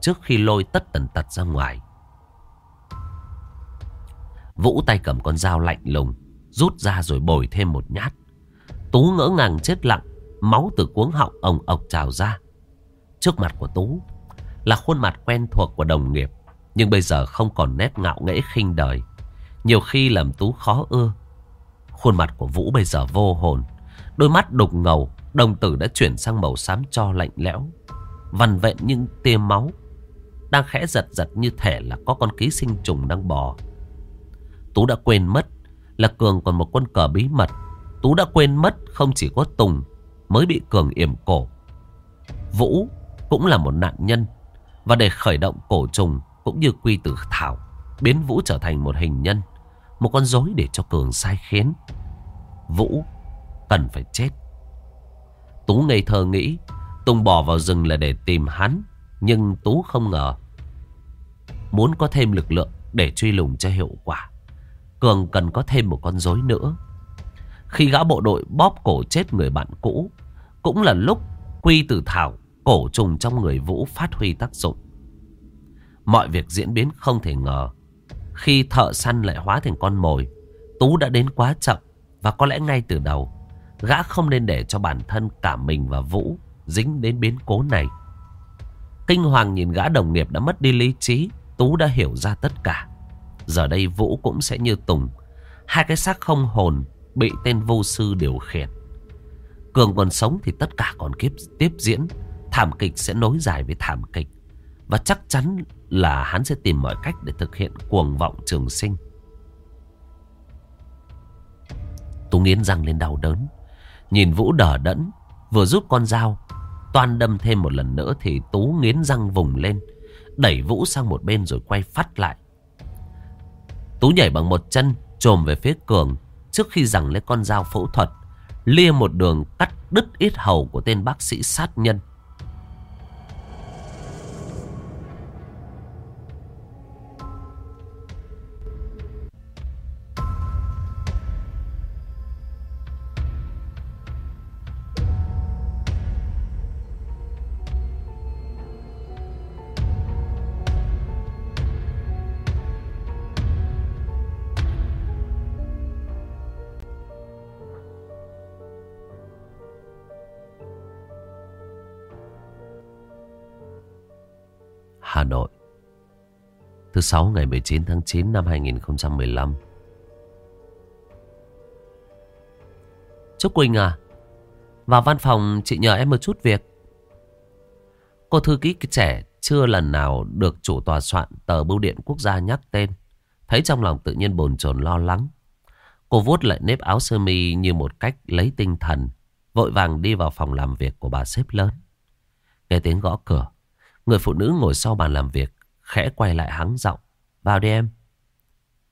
[SPEAKER 1] trước khi lôi tất tần tật ra ngoài. Vũ tay cầm con dao lạnh lùng, rút ra rồi bồi thêm một nhát. Tú ngỡ ngàng chết lặng, máu từ cuống họng ông ộc trào ra. Trước mặt của Tú là khuôn mặt quen thuộc của đồng nghiệp, nhưng bây giờ không còn nét ngạo nghễ khinh đời. Nhiều khi làm Tú khó ưa. Khuôn mặt của Vũ bây giờ vô hồn, đôi mắt đục ngầu, đồng tử đã chuyển sang màu xám cho lạnh lẽo. Vằn vẹn những tia máu đang khẽ giật giật như thể là có con ký sinh trùng đang bò. Tú đã quên mất là Cường còn một quân cờ bí mật. Tú đã quên mất không chỉ có Tùng mới bị Cường yểm cổ. Vũ cũng là một nạn nhân. Và để khởi động cổ trùng cũng như quy tử thảo, biến Vũ trở thành một hình nhân, một con rối để cho Cường sai khiến. Vũ cần phải chết. Tú ngây thơ nghĩ Tùng bỏ vào rừng là để tìm hắn Nhưng Tú không ngờ Muốn có thêm lực lượng Để truy lùng cho hiệu quả Cường cần có thêm một con rối nữa Khi gã bộ đội bóp cổ chết người bạn cũ Cũng là lúc Quy tử thảo Cổ trùng trong người Vũ phát huy tác dụng Mọi việc diễn biến không thể ngờ Khi thợ săn lại hóa thành con mồi Tú đã đến quá chậm Và có lẽ ngay từ đầu Gã không nên để cho bản thân cả mình và Vũ dính đến biến cố này. Kinh hoàng nhìn gã đồng nghiệp đã mất đi lý trí, Tú đã hiểu ra tất cả. Giờ đây Vũ cũng sẽ như Tùng, hai cái xác không hồn bị tên vô sư điều khiển. Cường còn sống thì tất cả còn kiếp tiếp diễn, thảm kịch sẽ nối dài với thảm kịch. Và chắc chắn là hắn sẽ tìm mọi cách để thực hiện cuồng vọng trường sinh. Tú nghiến răng lên đau đớn. Nhìn Vũ đờ đẫn Vừa rút con dao Toan đâm thêm một lần nữa thì Tú nghiến răng vùng lên Đẩy Vũ sang một bên rồi quay phát lại Tú nhảy bằng một chân, Trồm về phía Cường, Trước khi rằng lấy con dao phẫu thuật, Lia một đường cắt đứt ít hầu của tên bác sĩ sát nhân. Hà Nội. Thứ sáu ngày 19 tháng 9 năm 2015 Chúc Quỳnh à Vào văn phòng chị nhờ em một chút việc. Cô thư ký trẻ chưa lần nào được chủ tòa soạn tờ bưu điện quốc gia nhắc tên. Thấy trong lòng tự nhiên bồn chồn lo lắng. Cô vuốt lại nếp áo sơ mi như một cách lấy tinh thần, Vội vàng đi vào phòng làm việc của bà sếp lớn. Nghe tiếng gõ cửa Người phụ nữ ngồi sau bàn làm việc, Khẽ quay lại hắng giọng. Vào đi em.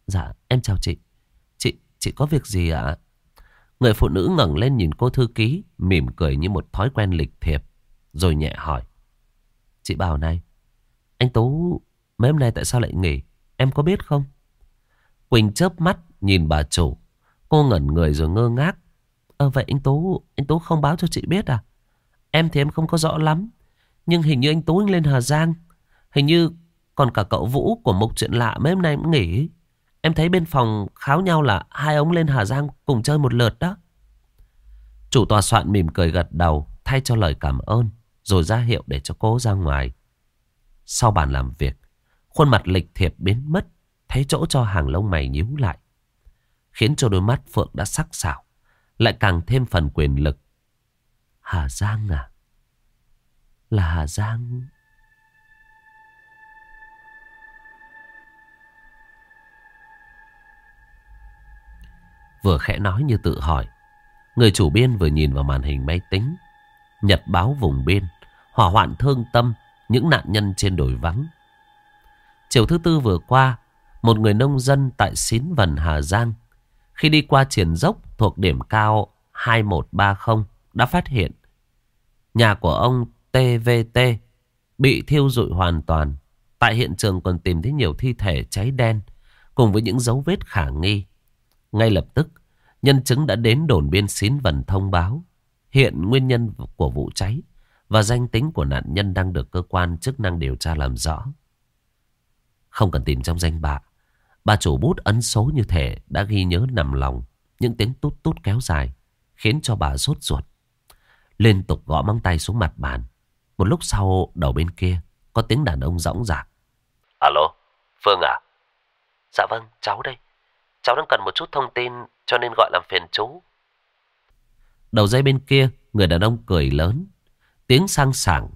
[SPEAKER 1] Dạ em chào chị. Chị chị có việc gì ạ? Người phụ nữ ngẩng lên nhìn cô thư ký, Mỉm cười như một thói quen lịch thiệp, Rồi nhẹ hỏi. Chị bảo này, Anh Tú, mấy hôm nay tại sao lại nghỉ? Em có biết không? Quỳnh chớp mắt nhìn bà chủ. Cô ngẩn người rồi ngơ ngác. Ờ vậy anh Tú Anh Tú không báo cho chị biết à? Em thì em không có rõ lắm nhưng hình như anh Tú anh lên Hà Giang. Hình như còn cả cậu Vũ của Mục Chuyện Lạ mấy hôm nay cũng nghỉ. Em thấy bên phòng kháo nhau là hai ông lên Hà Giang cùng chơi một lượt đó. Chủ tòa soạn mỉm cười gật đầu thay cho lời cảm ơn rồi ra hiệu để cho cô ra ngoài. Sau bàn làm việc, khuôn mặt lịch thiệp biến mất, thấy chỗ cho hàng lông mày nhíu lại. Khiến cho đôi mắt Phượng đã sắc sảo, lại càng thêm phần quyền lực. Hà Giang à? Là Hà Giang. Vừa khẽ nói như tự hỏi. Người chủ biên vừa nhìn vào màn hình máy tính. Nhật báo vùng biên. Hỏa hoạn thương tâm. Những nạn nhân trên đồi vắng. Chiều thứ tư vừa qua. Một người nông dân tại Xín Vần, Hà Giang. Khi đi qua triển dốc thuộc điểm cao 2130 đã phát hiện nhà của ông TVT bị thiêu rụi hoàn toàn. Tại hiện trường còn tìm thấy nhiều thi thể cháy đen cùng với những dấu vết khả nghi. Ngay lập tức, nhân chứng đã đến đồn biên xín vần thông báo hiện nguyên nhân của vụ cháy và danh tính của nạn nhân đang được cơ quan chức năng điều tra làm rõ. Không cần tìm trong danh bạ, bà chủ bút ấn số như thể đã ghi nhớ nằm lòng những tiếng tút tút kéo dài khiến cho bà sốt ruột. Liên tục gõ móng tay xuống mặt bàn. Một lúc sau đầu bên kia có tiếng đàn ông rõng rạc. Alo, Phương à? Dạ vâng, cháu đây. Cháu đang cần một chút thông tin cho nên gọi làm phiền chú. Đầu dây bên kia, người đàn ông cười lớn. Tiếng sang sảng.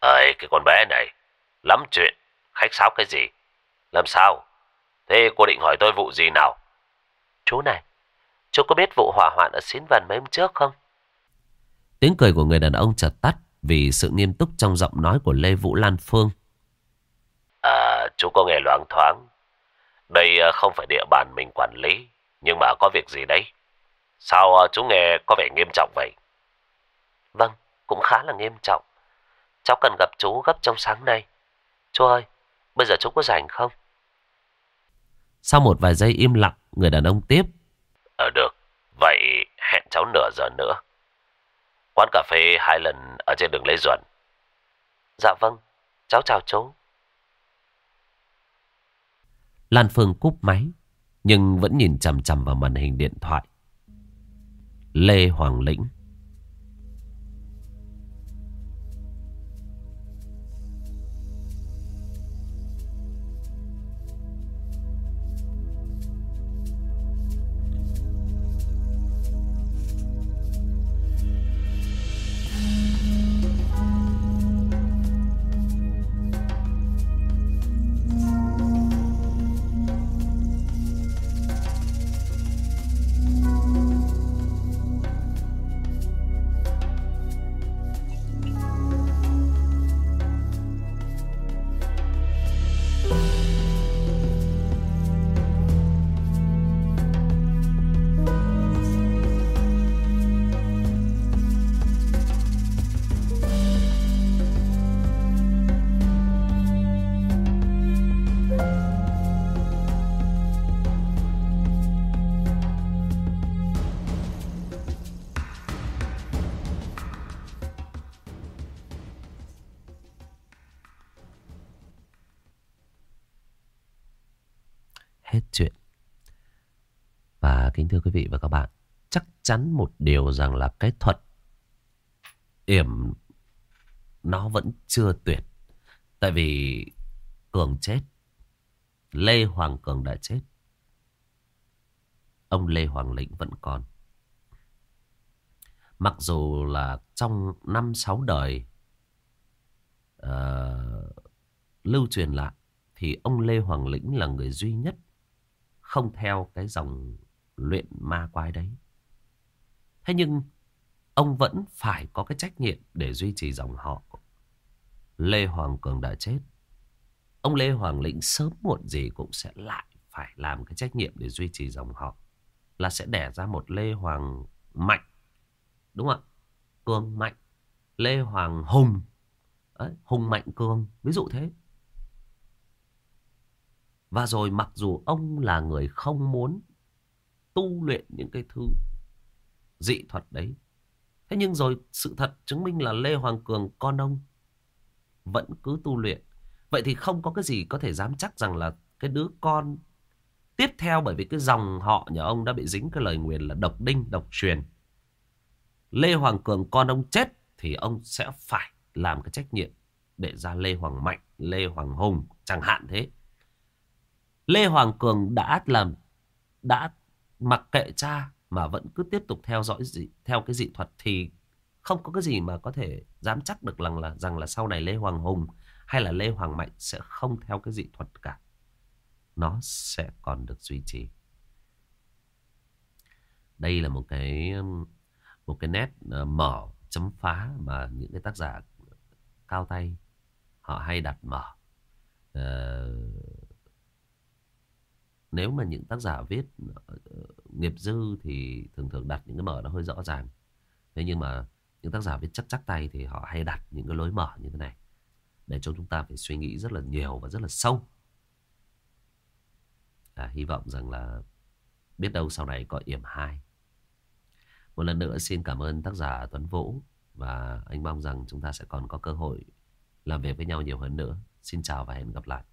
[SPEAKER 2] Ơi, cái con bé này, lắm chuyện, khách sáo cái gì? Làm sao? Thế cô định hỏi tôi vụ gì nào?
[SPEAKER 1] Chú này,
[SPEAKER 2] Chú có biết vụ hỏa hoạn ở Xín Vần mấy hôm trước không?
[SPEAKER 1] Tiếng cười của người đàn ông chợt tắt vì sự nghiêm túc trong giọng nói của Lê Vũ Lan Phương.
[SPEAKER 2] À, chú có nghe loáng thoáng. Đây à, không phải địa bàn mình quản lý, nhưng mà có việc gì đấy? Sao à, chú nghe có vẻ nghiêm trọng vậy?
[SPEAKER 1] Vâng, cũng khá là nghiêm trọng. Cháu cần gặp chú gấp trong sáng nay. Chú ơi, bây giờ chú có rảnh không? Sau một vài giây im lặng, người đàn ông tiếp.
[SPEAKER 2] Ờ được, vậy hẹn cháu nửa giờ nữa. Quán cà phê hai lần ở trên đường Lê Duẩn.
[SPEAKER 1] Dạ vâng, cháu chào chú. Lan Phương cúp máy, nhưng vẫn nhìn chằm chằm vào màn hình điện thoại. Lê Hoàng Lĩnh chắn một điều rằng là cái thuật yểm nó vẫn chưa tuyệt. Tại vì Cường chết. Lê Hoàng Cường đã chết. Ông Lê Hoàng Lĩnh vẫn còn. Mặc dù là trong năm sáu đời uh, lưu truyền lại thì ông Lê Hoàng Lĩnh là người duy nhất không theo cái dòng luyện ma quái đấy. Thế nhưng ông vẫn phải có cái trách nhiệm để duy trì dòng họ. Lê Hoàng Cường đã chết. Ông Lê Hoàng Lĩnh sớm muộn gì cũng sẽ lại phải làm cái trách nhiệm để duy trì dòng họ. Là sẽ đẻ ra một Lê Hoàng Mạnh. Đúng không ạ? Cường Mạnh. Lê Hoàng Hùng. Đấy, Hùng Mạnh Cường. Ví dụ thế. Và rồi mặc dù ông là người không muốn tu luyện những cái thứ dị thuật đấy. Thế nhưng rồi sự thật chứng minh là Lê Hoàng Cường con ông vẫn cứ tu luyện. Vậy thì không có cái gì có thể dám chắc rằng là cái đứa con tiếp theo bởi vì cái dòng họ nhà ông đã bị dính cái lời nguyền là độc đinh, độc truyền. Lê Hoàng Cường con ông chết thì ông sẽ phải làm cái trách nhiệm để ra Lê Hoàng Mạnh, Lê Hoàng Hùng, chẳng hạn thế. Lê Hoàng Cường đã làm đã mặc kệ cha mà vẫn cứ tiếp tục theo dõi dị, theo cái dị thuật thì không có cái gì mà có thể dám chắc được rằng là rằng là sau này Lê Hoàng Hùng hay là Lê Hoàng Mạnh sẽ không theo cái dị thuật cả. Nó sẽ còn được duy trì. Đây là một cái một cái nét ờ, mở chấm phá mà những cái tác giả cao tay họ hay đặt mở. Uh, nếu mà những tác giả viết ờ, ờ, nghiệp dư thì thường thường đặt những cái mở nó hơi rõ ràng. Thế nhưng mà những tác giả viết chắc chắc tay thì họ hay đặt những cái lối mở như thế này. Để cho chúng ta phải suy nghĩ rất là nhiều và rất là sâu. À, hy vọng rằng là biết đâu sau này có yểm hai. Một lần nữa xin cảm ơn tác giả Tuấn Vũ và anh mong rằng chúng ta sẽ còn có cơ hội làm việc với nhau nhiều hơn nữa. Xin chào và hẹn gặp lại.